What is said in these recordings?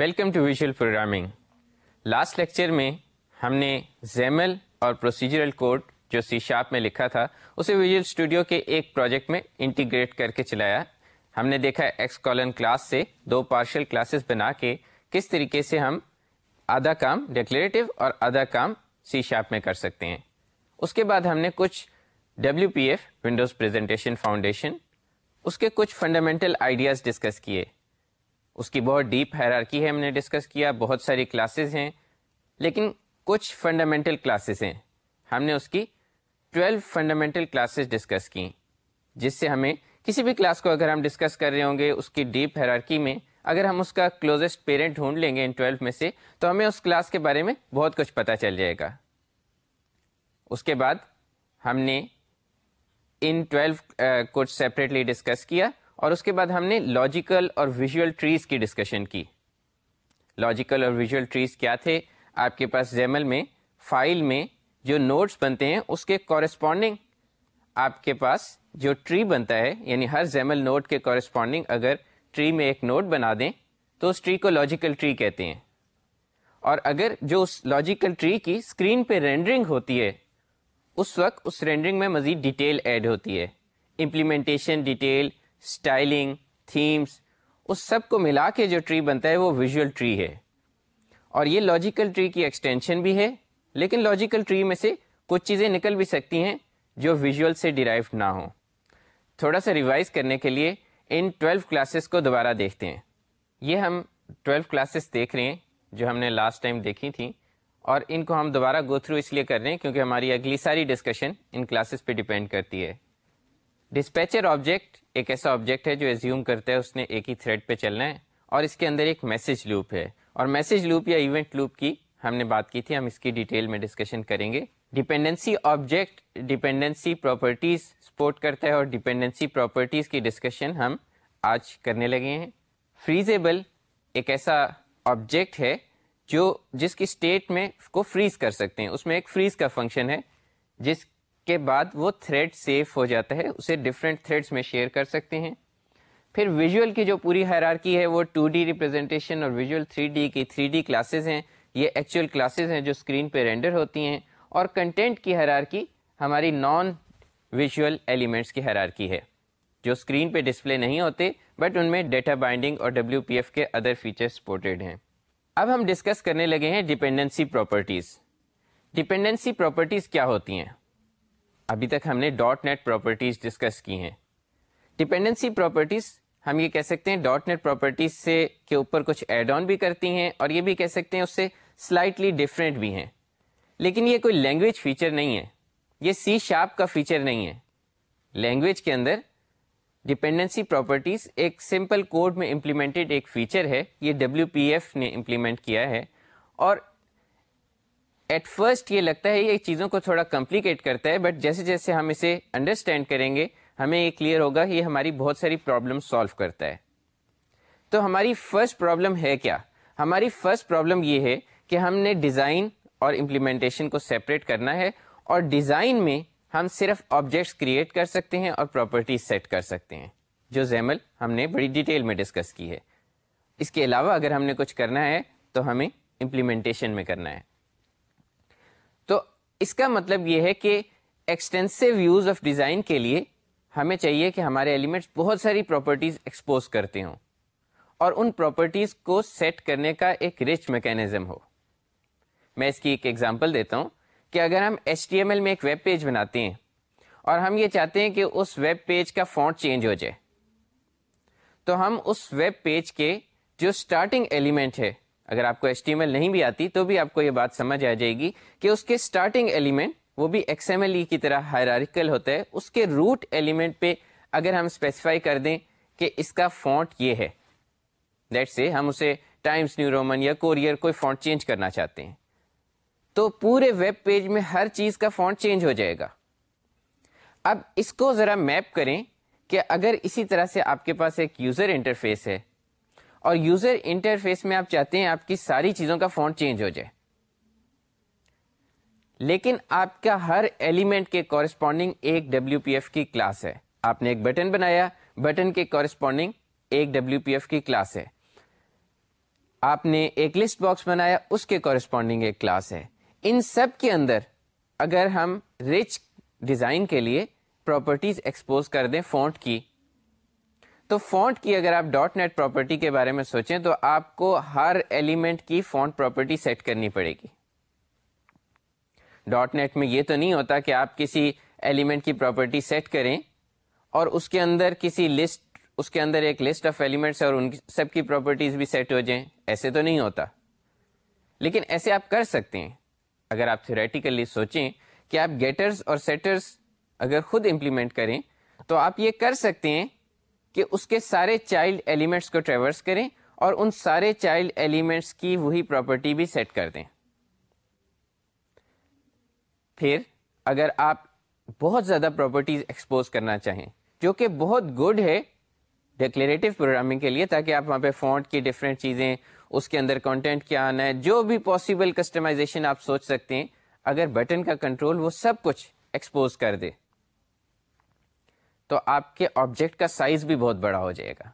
Welcome to visual programming last lecture میں ہم نے زیمل اور پروسیجرل کوڈ جو سی شاپ میں لکھا تھا، اسے ویژل اسٹوڈیو کے ایک پروجیکٹ میں انٹیگریٹ کر کے چلایا۔ ہم نے دیکھا ایکس کالن کلاس سے دو پارشل کلاسز بنا کے کس طریقے سے ہم آدھا کام ڈیکلیریٹو اور آدھا کام سی شاپ میں کر سکتے ہیں۔ اس کے بعد ہم نے کچھ W P F Windows presentation foundation اس کے کچھ فنڈامنٹل آئیڈیاز ڈسکس کیے۔ اس کی بہت ڈیپ حیرارکی ہے، ہم نے ڈسکس کیا، بہت ساری کلاسز ہیں، لیکن کچھ فنڈامنٹل کلاسز ہیں۔ ہم نے اس کی ٹویلو فنڈامنٹل کلاسز ڈسکس کی، جس سے ہمیں کسی بھی کلاس کو اگر ہم ڈسکس کر رہے ہوں گے، اس کی ڈیپ حیرارکی میں اگر ہم اس کا کلوزسٹ پیرنٹ ڈھونڈ لیں گے ان ٹویلو میں سے، تو ہمیں اس کلاس کے بارے میں بہت کچھ پتہ چل جائے گا۔ اس کے بعد ہم نے ان ٹویلو کو سیپریٹلی ڈسکس کیا۔ اور اس کے بعد ہم نے لاجیکل اور ویژول ٹریز کی ڈسکشن کی۔ لاجیکل اور ویژول ٹریز کیا تھے؟ آپ کے پاس زیمل میں فائل میں جو نوٹس بنتے ہیں، اس کے کورسپونڈنگ آپ کے پاس جو ٹری بنتا ہے یعنی ہر زیمل نوٹ کے کورسپونڈنگ اگر ٹری میں ایک نوٹ بنا دیں، تو اس ٹری کو لاجیکل ٹری کہتے ہیں۔ اور اگر جو اس لاجیکل ٹری کی اسکرین پہ رینڈرنگ ہوتی ہے، اس وقت اس رینڈرنگ میں مزید ڈیٹیل ایڈ ہوتی ہے۔ امپلیمنٹیشن ڈیٹیل اسٹائلنگ تھیمس اس سب کو ملا کے جو ٹری بنتا ہے وہ ویژول ٹری ہے۔ اور یہ لاجیکل ٹری کی ایکسٹینشن بھی ہے، لیکن لاجیکل ٹری میں سے کچھ چیزیں نکل بھی سکتی ہیں جو ویژول سے ڈیرائیو نہ ہوں۔ تھوڑا سا ریوائز کرنے کے لیے ان ٹویلو کلاسز کو دوبارہ دیکھتے ہیں۔ یہ ہم ٹویلو کلاسز دیکھ رہے ہیں، جو ہم نے لاسٹ ٹائم دیکھی تھیں، اور ان کو ہم دوبارہ گو تھرو اس لیے کر رہے ہیں کیونکہ ہماری اگلی ساری ڈسکشن ان کلاسز پہ ڈیپینڈ کرتی ہے۔ ڈسپیچر آبجیکٹ ایک ایسا آبجیکٹ ہے جو ایزیوم کرتا ہے اس نے ایک ہی تھریڈ پہ چلنا ہے اور اس کے اندر ایک میسج لوپ ہے۔ اور میسج لوپ یا ایونٹ لوپ کی ہم نے بات کی تھی، ہم اس کی ڈیٹیل میں ڈسکشن کریں گے۔ Dependency object dependency properties support کرتا ہے اور ڈیپینڈنسی پراپرٹیز کی ڈسکشن ہم آج کرنے لگے ہیں۔ فریزیبل ایک ایسا آبجیکٹ ہے جو جس کی اسٹیٹ میں کو فریز کر سکتے ہیں۔ اس میں ایک فریز کا فنکشن ہے، جس کے بعد وہ تھریڈ سیف ہو جاتا ہے، اسے ڈفرینٹ تھریڈس میں شیئر کر سکتے ہیں۔ پھر ویژول کی جو پوری حیرارکی ہے، وہ ٹو ڈی ریپرزینٹیشن اور ویژول تھری ڈی کی تھری ڈی کلاسز ہیں۔ یہ ایکچوئل کلاسز ہیں جو اسکرین پہ رینڈر ہوتی ہیں۔ اور کنٹینٹ کی حیرارکی ہماری نان ویژول ایلیمنٹس کی حیرارکی ہے۔ جو اسکرین پہ ڈسپلے نہیں ہوتے بٹ ان میں ڈیٹا بائنڈنگ اور ڈبلیو پی ایف کے ادر فیچر سپورٹڈ ہیں۔ اب ہم ڈسکس کرنے لگے ہیں ڈیپینڈنسی پراپرٹیز ڈیپینڈنسی پراپرٹیز کیا ہوتی ہیں؟ ابھی تک ہم نے ڈاٹ نیٹ پراپرٹیز ڈسکس کی ہیں۔ ڈپینڈنسی پراپرٹیز ہم یہ کہہ سکتے ہیں ڈاٹ نیٹ پراپرٹیز سے کے اوپر کچھ ایڈ آن بھی کرتی ہیں اور یہ بھی کہہ سکتے ہیں اس سے سلائٹلی ڈفرینٹ بھی ہیں۔ لیکن یہ کوئی لینگویج فیچر نہیں ہے۔ یہ سی شارپ کا فیچر نہیں ہے۔ لینگویج کے اندر ڈپینڈنسی پراپرٹیز ایک سمپل کوڈ میں امپلیمنٹڈ ایک فیچر ہے۔ یہ ڈبلو پی ایف نے امپلیمنٹ کیا ہے۔ اور ایٹ فرسٹ یہ لگتا ہے یہ چیزوں کو تھوڑا کمپلیکیٹ کرتا ہے بٹ جیسے جیسے ہم اسے انڈرسٹینڈ کریں گے، ہمیں یہ کلیئر ہوگا یہ ہماری بہت ساری پرابلم سالو کرتا ہے۔ تو ہماری فرسٹ پرابلم ہے کیا؟ ہماری فرسٹ پرابلم یہ ہے کہ ہم نے ڈیزائن اور امپلیمنٹیشن کو سیپریٹ کرنا ہے، اور ڈیزائن میں ہم صرف آبجیکٹس کریٹ کر سکتے ہیں اور پراپرٹیز سیٹ کر سکتے ہیں۔ جو زیمل ہم نے بڑی ڈیٹیل میں ڈسکس کی ہے۔ اس کے علاوہ اگر ہم نے کچھ کرنا ہے، تو ہمیں امپلیمنٹیشن میں کرنا ہے۔ اس کا مطلب یہ ہے کہ ایکسٹینسو یوز آف ڈیزائن کے لیے ہمیں چاہیے کہ ہمارے ایلیمنٹس بہت ساری پراپرٹیز ایکسپوز کرتے ہوں اور ان پراپرٹیز کو سیٹ کرنے کا ایک رچ میکینزم ہو۔ میں اس کی ایک ایگزامپل دیتا ہوں کہ اگر ہم ایچ ٹی ایم ایل میں ایک ویب پیج بناتے ہیں اور ہم یہ چاہتے ہیں کہ اس ویب پیج کا فونٹ چینج ہو جائے، تو ہم اس ویب پیج کے جو اسٹارٹنگ ایلیمنٹ ہے اگر آپ کو ایچ ٹی ایم ایل نہیں بھی آتی تو بھی آپ کو یہ بات سمجھ آ جائے گی کہ اس کے اسٹارٹنگ ایلیمنٹ وہ بھی ایکس ایم ایل ای کی طرح ہائراریکل ہوتا ہے اس کے روٹ ایلیمنٹ پہ اگر ہم اسپیسیفائی کر دیں کہ اس کا فونٹ یہ ہے۔ دیٹ سے ہم اسے ٹائمس نیو رومن یا کوریئر کوئی فونٹ چینج کرنا چاہتے ہیں۔ تو پورے ویب پیج میں ہر چیز کا فونٹ چینج ہو جائے گا۔ اب اس کو ذرا میپ کریں کہ اگر اسی طرح سے آپ کے پاس ایک یوزر انٹرفیس ہے اور یوزر انٹرفیس میں آپ چاہتے ہیں آپ کی ساری چیزوں کا فونٹ چینج ہو جائے۔ لیکن آپ کا ہر ایلیمنٹ کے کورسپونڈنگ ایک ڈبلو پی ایف کی کلاس ہے۔ آپ نے ایک بٹن بنایا بٹن کے کورسپونڈنگ ایک ڈبلو پی ایف کی کلاس ہے۔ آپ نے ایک لسٹ باکس بنایا، اس کے کورسپونڈنگ ایک کلاس ہے۔ ان سب کے اندر اگر ہم رچ ڈیزائن کے لیے پراپرٹیز ایکسپوز کر دیں فونٹ کی تو فونٹ کی اگر آپ ڈاٹ نیٹ پراپرٹی کے بارے میں سوچیں تو آپ کو ہر ایلیمنٹ کی فونٹ پراپرٹی سیٹ کرنی پڑے گی۔ ڈاٹ نیٹ میں یہ تو نہیں ہوتا کہ آپ کسی ایلیمنٹ کی پراپرٹی سیٹ کریں اور اس کے اندر کسی لسٹ اس کے اندر ایک لسٹ آف ایلیمنٹس اور ان سب کی پراپرٹیز بھی سیٹ ہو جائیں۔ ایسے تو نہیں ہوتا۔ لیکن ایسے آپ کر سکتے ہیں۔ اگر آپ تھیوریٹیکلی سوچیں کہ آپ گیٹرز اور سیٹرز اگر خود امپلیمنٹ کریں تو آپ یہ کر سکتے ہیں کہ اس کے سارے چائلڈ ایلیمنٹس کو ٹریورس کریں اور ان سارے چائلڈ ایلیمنٹس کی وہی پراپرٹی بھی سیٹ کر دیں۔ پھر اگر آپ بہت زیادہ پراپرٹیز ایکسپوز کرنا چاہیں، جو کہ بہت گڈ ہے ڈیکلیریٹو پروگرامنگ کے لیے، تاکہ آپ وہاں پہ فونٹ کی ڈفرینٹ چیزیں، اس کے اندر کانٹینٹ کیا آنا ہے، جو بھی پاسبل کسٹمائزیشن آپ سوچ سکتے ہیں، اگر بٹن کا کنٹرول وہ سب کچھ ایکسپوز کر دے۔ تو آپ کے آبجیکٹ کا سائز بھی بہت بڑا ہو جائے گا۔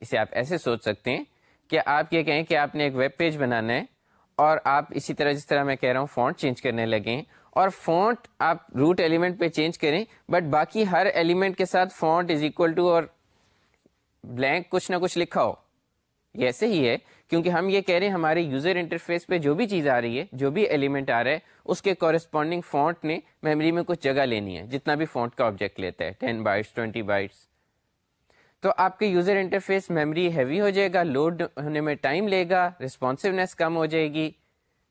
اسے آپ ایسے سوچ سکتے ہیں کہ آپ یہ کہیں کہ آپ نے ایک ویب پیج بنانا ہے اور آپ اسی طرح جس طرح میں کہہ رہا ہوں فونٹ چینج کرنے لگے اور فونٹ آپ روٹ ایلیمنٹ پہ چینج کریں بٹ باقی ہر ایلیمنٹ کے ساتھ فونٹ از اکول ٹو اور بلینک کچھ نہ کچھ لکھا ہو۔ یہ ایسے ہی ہے کیونکہ ہم یہ کہہ رہے ہیں ہمارے یوزر انٹرفیس پہ جو بھی چیز آ رہی ہے، جو بھی ایلیمنٹ آ رہا ہے، اس کے کورسپونڈنگ فونٹ نے میموری میں کچھ جگہ لینی ہے، جتنا بھی فونٹ کا آبجیکٹ لیتا ہے ٹین بائٹس ٹوینٹی بائٹس تو آپ کے یوزر انٹرفیس میموری ہیوی ہو جائے گا لوڈ ہونے میں ٹائم لے گا ریسپانسونیس کم ہو جائے گی،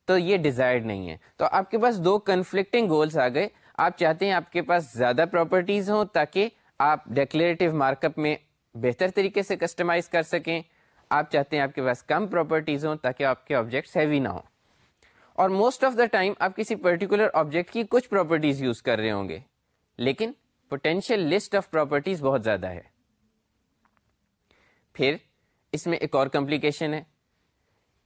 تو یہ ڈیزائرڈ نہیں ہے۔ تو آپ کے پاس دو کنفلکٹنگ گولس آ گئے۔ آپ چاہتے ہیں آپ کے پاس زیادہ پراپرٹیز ہوں تاکہ آپ ڈیکلیریٹو مارک اپ میں بہتر طریقے سے کسٹمائز کر سکیں۔ آپ چاہتے ہیں آپ کے پاس کم پراپرٹیز ہوں تاکہ آپ کے آبجیکٹس ہیوی نہ ہوں۔ اور موسٹ آف دا ٹائم آپ کسی پرٹیکولر آبجیکٹ کی کچھ پراپرٹیز یوز کر رہے ہوں گے۔ لیکن پوٹینشیل لسٹ آف پراپرٹیز بہت زیادہ ہے۔ پھر اس میں ایک اور کمپلیکیشن ہے۔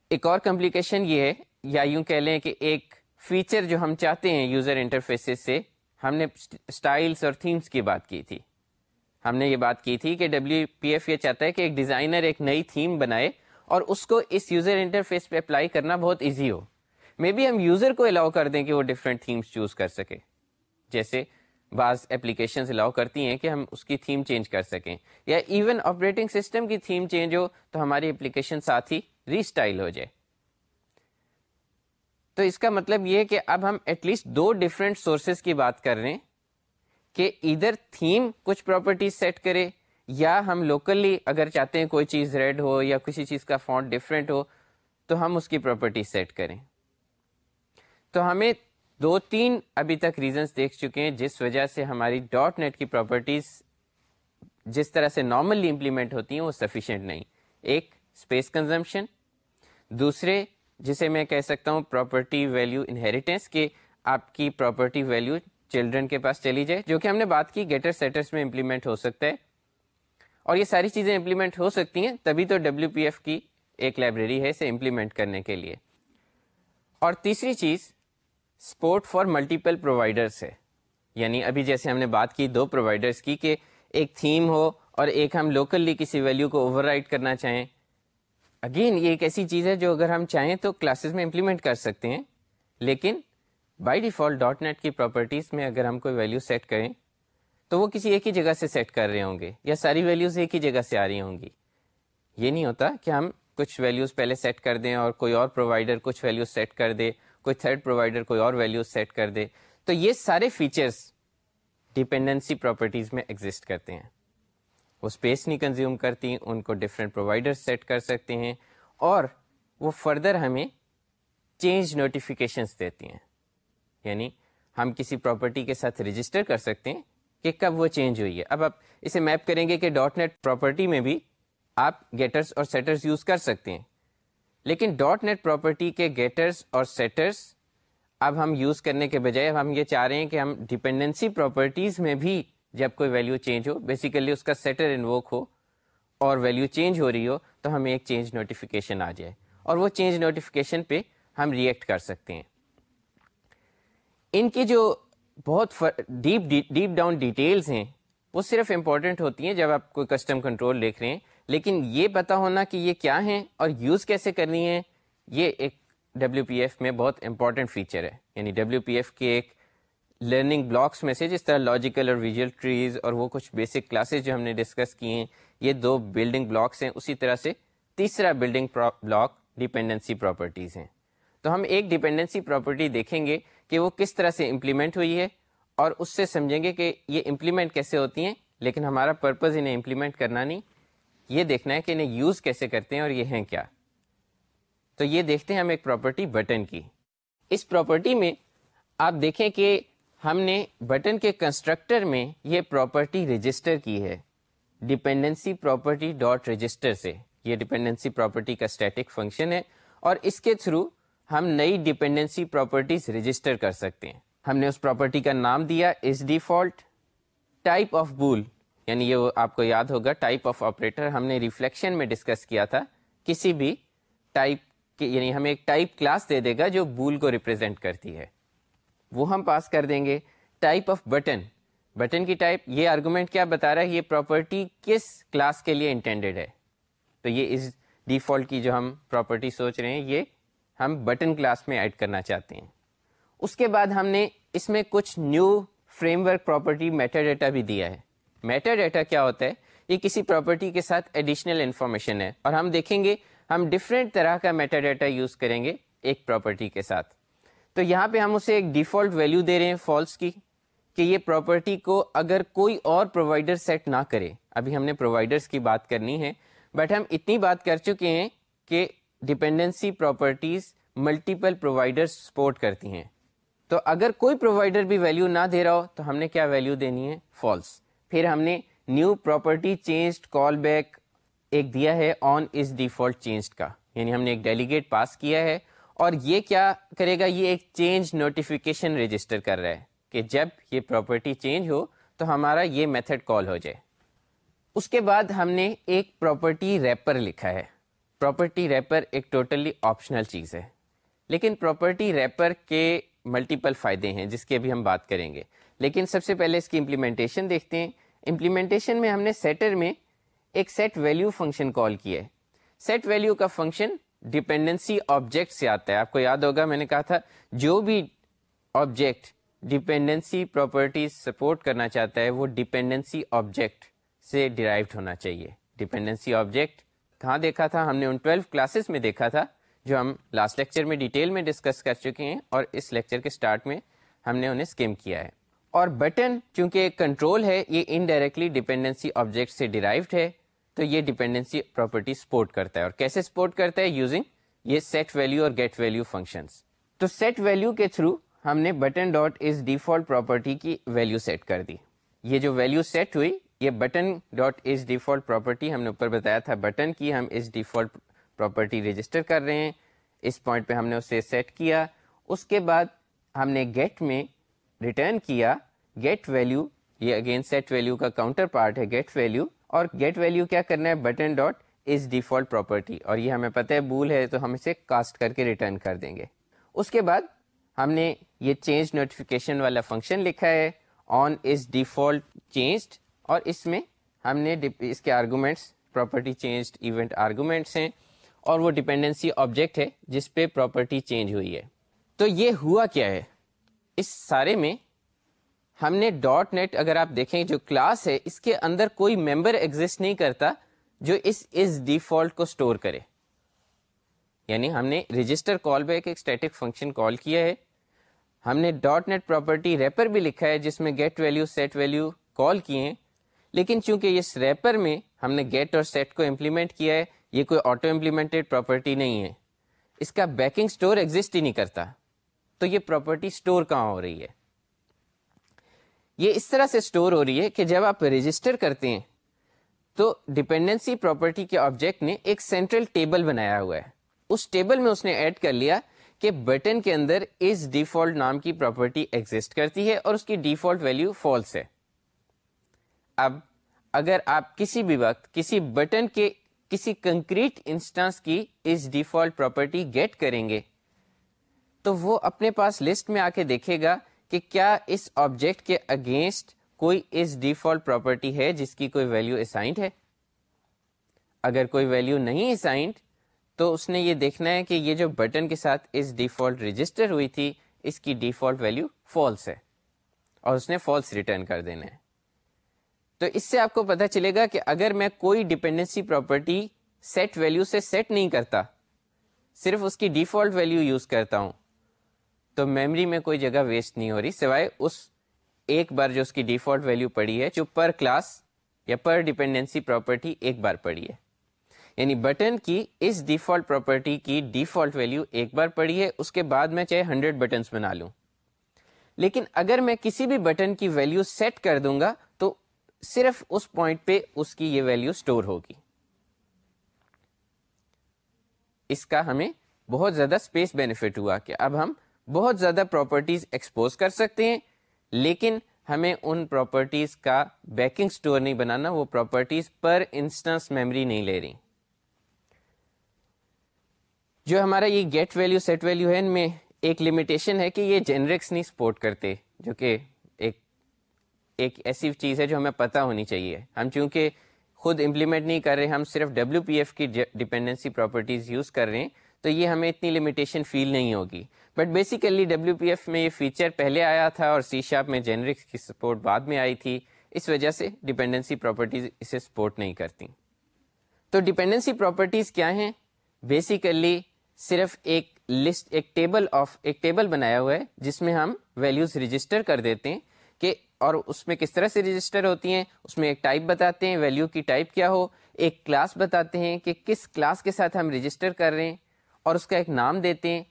ایک اور کمپلیکیشن یہ ہے، یا یوں کہہ لیں کہ ایک فیچر جو ہم چاہتے ہیں یوزر انٹرفیس سے، ہم نے اسٹائلس اور تھیمس کی بات کی تھی۔ ہم نے یہ بات کی تھی کہ ڈبلو پی ایف یہ چاہتا ہے کہ ایک ڈیزائنر ایک نئی تھیم بنائے اور اس کو اس یوزر انٹرفیس پہ اپلائی کرنا بہت ایزی ہو۔ مے بی ہم یوزر کو الاؤ کر دیں کہ وہ ڈفرینٹ تھیمس چوز کر سکے۔ جیسے بعض اپلیکیشن الاؤ کرتی ہیں کہ ہم اس کی تھیم چینج کر سکیں۔ یا ایون آپریٹنگ سسٹم کی تھیم چینج ہو تو ہماری اپلیکیشن ساتھ ہی ریسٹائل ہو جائے۔ تو اس کا مطلب یہ کہ اب ہم ایٹ لیسٹ دو ڈفرینٹ سورسز کی بات کر رہے ہیں۔ کہ ادھر تھیم کچھ پراپرٹیز سیٹ کرے، یا ہم لوکلی اگر چاہتے ہیں کوئی چیز ریڈ ہو یا کسی چیز کا فونٹ ڈفرینٹ ہو، تو ہم اس کی پراپرٹی سیٹ کریں۔ تو ہمیں دو تین ابھی تک ریزنس دیکھ چکے ہیں، جس وجہ سے ہماری ڈاٹ نیٹ کی پراپرٹیز جس طرح سے نارملی امپلیمنٹ ہوتی ہیں، وہ سفیشینٹ نہیں۔ ایک اسپیس کنزمپشن دوسرے، جسے میں کہہ سکتا ہوں پراپرٹی ویلیو انہیریٹینس کہ آپ کی پراپرٹی ویلیو چلڈرن کے پاس چلی جائے، جو کہ ہم نے بات کی گیٹر سیٹرس میں امپلیمنٹ ہو سکتا ہے اور یہ ساری چیزیں امپلیمنٹ ہو سکتی ہیں، تبھی تو ڈبلو پی ایف کی ایک لائبریری ہے اسے امپلیمنٹ کرنے کے لیے۔ اور تیسری چیز سپورٹ فار ملٹیپل پرووائڈرس ہے۔ یعنی ابھی جیسے ہم نے بات کی دو پرووائڈرس کی کہ ایک تھیم ہو اور ایک ہم لوکلی کسی ویلیو کو اوور کرنا چاہیں۔ اگین یہ ایک ایسی چیز ہے جو اگر ہم چاہیں تو کلاسز میں امپلیمنٹ کر سکتے ہیں۔ لیکن بائی ڈیفالٹ ڈاٹ نیٹ کی پراپرٹیز میں اگر ہم کوئی ویلیو سیٹ کریں، تو وہ کسی ایک ہی جگہ سے سیٹ کر رہے ہوں گے یا ساری ویلیوز ایک ہی جگہ سے آ رہی ہوں گی۔ یہ نہیں ہوتا کہ ہم کچھ ویلیوز پہلے سیٹ کر دیں اور کوئی اور پرووائڈر کچھ ویلیوز سیٹ کر دے، کوئی تھرڈ پرووائڈر کوئی اور ویلیوز سیٹ کر دے۔ تو یہ سارے فیچرس ڈپینڈنسی پراپرٹیز میں ایگزٹ کرتے ہیں۔ وہ اسپیس نہیں کنزیوم کرتی، ان کو ڈفرینٹ پرووائڈر سیٹ کر سکتے ہیں اور وہ فردر ہمیں چینج نوٹیفیکیشنس دیتی ہیں۔ یعنی ہم کسی پراپرٹی کے ساتھ رجسٹر کر سکتے ہیں کہ کب وہ چینج ہوئی ہے۔ اب آپ اسے میپ کریں گے کہ ڈاٹ نیٹ پراپرٹی میں بھی آپ گیٹرس اور سیٹرس یوز کر سکتے ہیں۔ لیکن ڈاٹ نیٹ پراپرٹی کے گیٹرس اور سیٹرس اب ہم یوز کرنے کے بجائے ہم یہ چاہ رہے ہیں کہ ہم ڈپینڈنسی پراپرٹیز میں بھی جب کوئی ویلیو چینج ہو بیسیکلی اس کا سیٹر انووک ہو اور ویلیو چینج ہو رہی ہو، تو ہمیں ایک چینج نوٹیفیکیشن آ جائے۔ اور وہ چینج نوٹیفیکیشن پہ ہم ریئیکٹ کر سکتے ہیں۔ ان کی جو بہت ڈیپ ڈیپ ڈاؤن ڈیٹیلز ہیں، وہ صرف امپورٹنٹ ہوتی ہیں جب آپ کوئی کسٹم کنٹرول لکھ رہے ہیں۔ لیکن یہ پتا ہونا کہ یہ کیا ہیں اور یوز کیسے کرنی ہے یہ ایک ڈبلو پی ایف میں بہت امپورٹنٹ فیچر ہے۔ یعنی ڈبلو پی ایف کے ایک لرننگ بلاکس میں سے جس طرح لاجیکل اور ویژول ٹریز اور وہ کچھ بیسک کلاسز جو ہم نے ڈسکس کیے ہیں، یہ دو بلڈنگ بلاکس ہیں۔ اسی طرح سے تیسرا بلڈنگ بلاک ڈیپینڈنسی پراپرٹیز ہیں۔ تو ہم ایک ڈیپینڈنسی پراپرٹی دیکھیں گے کہ وہ کس طرح سے امپلیمنٹ ہوئی ہے اور اس سے سمجھیں گے کہ یہ امپلیمنٹ کیسے ہوتی ہیں، لیکن ہمارا پرپز انہیں امپلیمنٹ کرنا نہیں۔ یہ دیکھنا ہے کہ انہیں یوز کیسے کرتے ہیں اور یہ ہیں کیا۔ تو یہ دیکھتے ہیں ہم ایک پراپرٹی بٹن کی۔ اس پراپرٹی میں آپ دیکھیں کہ ہم نے بٹن کے کنسٹرکٹر میں یہ پراپرٹی رجسٹر کی ہے۔ ڈپینڈنسی پراپرٹی ڈاٹ رجسٹر سے۔ یہ ڈپینڈنسی پراپرٹی کا اسٹیٹک فنکشن ہے اور اس کے تھرو ہم نئی ڈپینڈنسی پراپرٹیز رجسٹر کر سکتے ہیں۔ ہم نے اس پراپرٹی کا نام دیا از ڈیفالٹ ٹائپ آف بول یعنی یہ آپ کو یاد ہوگا ٹائپ آف آپریٹر ہم نے ریفلیکشن میں ڈسکس کیا تھا۔ کسی بھی ٹائپ یعنی ہمیں ایک ٹائپ کلاس دے دے گا جو بول کو ریپرزینٹ کرتی ہے۔ وہ ہم پاس کر دیں گے۔ ٹائپ آف بٹن بٹن کی ٹائپ یہ آرگومنٹ کیا بتا رہا ہے؟ یہ پراپرٹی کس کلاس کے لیے انٹینڈیڈ ہے؟ تو یہ اس ڈیفالٹ کی جو ہم پراپرٹی سوچ رہے ہیں، یہ ہم بٹن کلاس میں ایڈ کرنا چاہتے ہیں۔ اس کے بعد ہم نے اس میں کچھ new framework property metadata بھی دیا ہے۔ میٹر ڈیٹا کیا ہوتا ہے؟ یہ کسی پراپرٹی کے ساتھ ایڈیشنل انفارمیشن ہے اور ہم دیکھیں گے ہم ڈفرینٹ طرح کا میٹر ڈیٹا یوز کریں گے ایک پراپرٹی کے ساتھ۔ تو یہاں پہ ہم اسے ایک ڈیفالٹ ویلو دے رہے ہیں فالس کی کہ یہ پراپرٹی کو اگر کوئی اور پرووائڈر سیٹ نہ کرے۔ ابھی ہم نے پرووائڈرس کی بات کرنی ہے، بٹ ہم اتنی بات کر چکے ہیں کہ dependency properties multiple provider support کرتی ہیں۔ تو اگر کوئی پرووائڈر بھی ویلو نہ دے رہا ہو، تو ہم نے کیا ویلو دینی ہے؟ فالس پھر ہم نے new property changed callback ایک دیا ہے آن از ڈیفالٹ چینجڈ کا۔ یعنی ہم نے ایک ڈیلیگیٹ پاس کیا ہے اور یہ کیا کرے گا؟ یہ ایک چینج نوٹیفیکیشن رجسٹر کر رہا ہے کہ جب یہ پراپرٹی چینج ہو، تو ہمارا یہ میتھڈ کال ہو جائے۔ اس کے بعد ہم نے ایک پراپرٹی ریپر لکھا ہے۔ پراپرٹی ریپر ایک ٹوٹلی آپشنل چیز ہے۔ لیکن پراپرٹی ریپر کے ملٹیپل فائدے ہیں، جس کی ابھی ہم بات کریں گے۔ لیکن سب سے پہلے اس کی امپلیمنٹیشن دیکھتے ہیں۔ امپلیمنٹیشن میں ہم نے سیٹر میں ایک سیٹ ویلیو فنکشن کال کیا ہے۔ سیٹ ویلیو کا فنکشن ڈپینڈنسی آبجیکٹ سے آتا ہے۔ آپ کو یاد ہوگا، میں نے کہا تھا، جو بھی آبجیکٹ ڈپینڈنسی پراپرٹیز سپورٹ کرنا چاہتا ہے، وہ ڈپینڈنسی آبجیکٹ سے ڈرائیوڈ ہونا چاہیے۔ ڈپینڈنسی آبجیکٹ کہاں دیکھا تھا؟ ہم نے ان ٹویلو کلاسز میں دیکھا تھا، جو ہم لاسٹ لیکچر میں ڈیٹیل میں ڈسکس کر چکے ہیں، اور اس لیکچر کے اسٹارٹ میں ہم نے انہیں اسکیم کیا ہے۔ اور بٹن چونکہ کنٹرول ہے، یہ انڈائریکٹلی ڈپینڈنسی آبجیکٹ سے ڈرائیوڈ ہے، تو یہ ڈپینڈنسی پراپرٹی سپورٹ کرتا ہے۔ اور کیسے سپورٹ کرتا ہے؟ یوزنگ یہ سیٹ ویلو اور گیٹ ویلو فنکشنس تو سیٹ ویلو کے تھرو ہم نے button dot is default property کی ویلو سیٹ کر دی۔ یہ جو ویلو سیٹ ہوئی یہ button dot is default property ہم نے اوپر بتایا تھا بٹن کی ہم از ڈیفالٹ پراپرٹی رجسٹر کر رہے ہیں۔ اس پوائنٹ پہ ہم نے اسے سیٹ کیا۔ اس کے بعد ہم نے گیٹ میں ریٹرن کیا۔ گیٹ ویلو یہ اگین سیٹ ویلو کا کاؤنٹر پارٹ ہے گیٹ ویلو اور گیٹ ویلو کیا کرنا ہے؟ Button dot is default property اور یہ ہمیں پتہ ہے بول ہے تو ہم اسے کاسٹ کر کے ریٹرن کر دیں گے۔ اس کے بعد ہم نے یہ چینج نوٹیفیکیشن والا فنکشن لکھا ہے۔ آن از ڈیفالٹ چینجڈ اور اس میں ہم نے اس کے arguments property changed event arguments ہیں اور وہ ڈپینڈنسی آبجیکٹ ہے جس پہ پراپرٹی چینج ہوئی ہے۔ تو یہ ہوا کیا ہے؟ اس سارے میں ہم نے ڈاٹ نیٹ اگر آپ دیکھیں جو کلاس ہے، اس کے اندر کوئی ممبر ایگزٹ نہیں کرتا جو اس از ڈیفالٹ کو اسٹور کرے۔ یعنی ہم نے رجسٹر کال بیک ایک اسٹیٹک فنکشن کال کیا ہے۔ ہم نے ڈاٹ نیٹ پراپرٹی ریپر بھی لکھا ہے جس میں get value set value call کیے ہیں۔ لیکن چونکہ اس ریپر میں ہم نے گیٹ اور سیٹ کو امپلیمنٹ کیا ہے، یہ کوئی آٹو امپلیمنٹڈ پراپرٹی نہیں ہے۔ اس کا بیکنگ اسٹور ایگزٹ ہی نہیں کرتا۔ تو یہ پراپرٹی اسٹور کہاں ہو رہی ہے؟ یہ اس طرح سے اسٹور ہو رہی ہے کہ جب آپ رجسٹر کرتے ہیں، تو ڈپینڈنسی پراپرٹی کے آبجیکٹ نے ایک سینٹرل ٹیبل بنایا ہوا ہے۔ اس ٹیبل میں اس نے ایڈ کر لیا کہ بٹن کے اندر اس ڈیفالٹ نام کی پراپرٹی ایگزٹ کرتی ہے اور اس کی ڈیفالٹ ویلو فالس ہے۔ اب اگر آپ کسی بھی وقت کسی بٹن کے کسی کنکریٹ انسٹانس کی اس ڈیفالٹ پراپرٹی گیٹ کریں گے، تو وہ اپنے پاس لسٹ میں آ کے دیکھے گا کہ کیا اس آبجیکٹ کے اگینسٹ کوئی اس ڈیفالٹ پراپرٹی ہے جس کی کوئی ویلو اسائنڈ ہے۔ اگر کوئی ویلو نہیں اسائنڈ، تو اس نے یہ دیکھنا ہے کہ یہ جو بٹن کے ساتھ اس ڈیفالٹ رجسٹر ہوئی تھی، اس کی ڈیفالٹ ویلو فالس ہے اور اس نے فالس ریٹرن کر دینا ہے۔ تو اس سے آپ کو پتا چلے گا کہ اگر میں کوئی ڈپینڈنسی پراپرٹی سیٹ ویلو سے سیٹ نہیں کرتا، صرف اس کی ڈیفالٹ ویلو یوز کرتا ہوں، تو میموری میں کوئی جگہ ویسٹ نہیں ہو رہی، سوائے اس ایک بار جو اس کی ڈیفالٹ ویلو پڑی ہے، جو پر کلاس یا پر ڈیپینڈنسی پراپرٹی ایک بار پڑی ہے۔ یعنی بٹن کی اس ڈیفالٹ پراپرٹی کی ڈیفالٹ ویلو ایک بار پڑی ہے، اس کے بعد میں چاہے ہنڈریڈ بٹنس بنا لوں۔ لیکن اگر میں کسی بھی بٹن کی ویلو سیٹ کر دوں گا صرف اس پوائنٹ پہ اس کی یہ ویلو اسٹور ہوگی۔ اس کا ہمیں بہت زیادہ اسپیس بینیفٹ ہوا کہ اب ہم بہت زیادہ پراپرٹیز ایکسپوز کر سکتے ہیں، لیکن ہمیں ان پراپرٹیز کا بیکنگ اسٹور نہیں بنانا، وہ پراپرٹیز پر انسٹنس میموری نہیں لے رہی۔ جو ہمارا یہ گیٹ ویلو سیٹ ویلو ہے، ان میں ایک لمیٹیشن ہے کہ یہ جنرکس نہیں سپورٹ کرتے، جو کہ ایک ایسی چیز ہے جو ہمیں پتہ ہونی چاہیے۔ ہم چونکہ خود امپلیمنٹ نہیں کر رہے، ہم صرف ڈبلو پی ایف کی ڈپینڈنسی پراپرٹیز یوز کر رہے ہیں، تو یہ ہمیں اتنی لمیٹیشن فیل نہیں ہوگی۔ But basically W P F میں یہ فیچر پہلے آیا تھا اور سی شاپ میں جنرکس کی سپورٹ بعد میں آئی تھی۔ اس وجہ سے ڈپینڈنسی پراپرٹیز اسے سپورٹ نہیں کرتی۔ تو ڈپینڈنسی پراپرٹیز کیا ہیں؟ بیسیکلی صرف ایک لسٹ ایک ٹیبل آف ایک ٹیبل بنایا ہوا ہے، جس میں ہم ویلیوز رجسٹر کر دیتے ہیں۔ کہ اور اس میں کس طرح سے رجسٹر ہوتی ہیں، اس میں ایک ٹائپ بتاتے ہیں ویلیو کی ٹائپ کیا ہو، ایک کلاس بتاتے ہیں کہ کس کلاس کے ساتھ ہم رجسٹر کر رہے ہیں اور اس کا ایک نام دیتے ہیں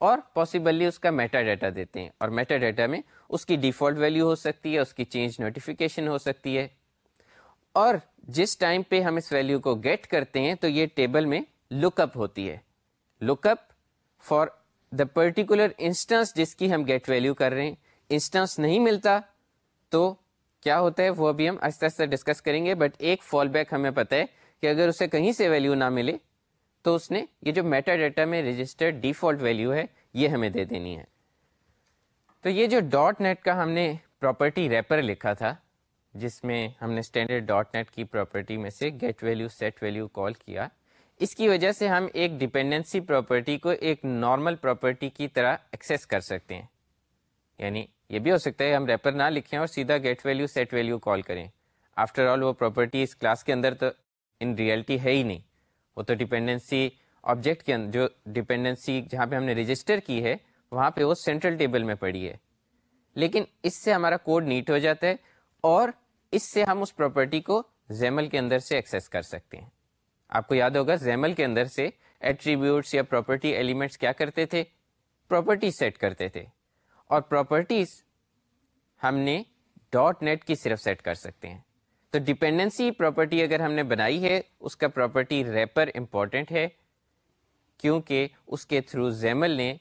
اور پاسبلی اس کا میٹا ڈیٹا دیتے ہیں اور میٹا ڈیٹا میں اس کی ڈیفالٹ ویلیو ہو سکتی ہے، اس کی چینج نوٹیفیکیشن ہو سکتی ہے۔ اور جس ٹائم پہ ہم اس ویلیو کو گیٹ کرتے ہیں تو یہ ٹیبل میں لک اپ ہوتی ہے۔ Look up for the particular instance جس کی ہم گیٹ ویلیو کر رہے ہیں۔ انسٹنس نہیں ملتا، تو کیا ہوتا ہے؟ وہ ابھی ہم آہستہ آہستہ ڈسکس کریں گے بٹ ایک فال بیک ہمیں پتہ ہے کہ اگر اسے کہیں سے ویلیو نہ ملے، تو اس نے یہ جو میٹا ڈیٹا میں رجسٹرڈ ڈیفالٹ ویلیو ہے، یہ ہمیں دے دینی ہے۔ تو یہ جو ڈاٹ نیٹ کا ہم نے پراپرٹی ریپر لکھا تھا، جس میں ہم نے اسٹینڈرڈ ڈاٹ نیٹ کی پراپرٹی میں سے get value set value call کیا، اس کی وجہ سے ہم ایک ڈپینڈنسی پراپرٹی کو ایک نارمل پراپرٹی کی طرح ایکسیس کر سکتے ہیں۔ یعنی یہ بھی ہو سکتا ہے، ہم ریپر نہ لکھیں اور سیدھا get value set value call کریں۔ آفٹر آل وہ پراپرٹی اس کلاس کے اندر تو ان ریئلٹی ہے ہی نہیں۔ وہ تو ڈپینڈنسی آبجیکٹ کے اندر، جو ڈپینڈنسی جہاں پہ ہم نے رجسٹر کی ہے، وہاں پہ وہ سینٹرل ٹیبل میں پڑی ہے۔ لیکن اس سے ہمارا کوڈ نیٹ ہو جاتا ہے اور اس سے ہم اس پراپرٹی کو زیمل کے اندر سے ایکسیس کر سکتے ہیں۔ آپ کو یاد ہوگا زیمل کے اندر سے ایٹریبیوٹس یا پراپرٹی ایلیمنٹس کیا کرتے تھے؟ پراپرٹی سیٹ کرتے تھے۔ اور پراپرٹیز ہم نے ڈاٹ نیٹ کی صرف سیٹ کر سکتے ہیں۔ تو ڈپینڈنسی پراپرٹی اگر ہم نے بنائی ہے، اس کا پراپرٹی ریپر امپورٹنٹ ہے، کیونکہ اس کے تھرو زیمل نے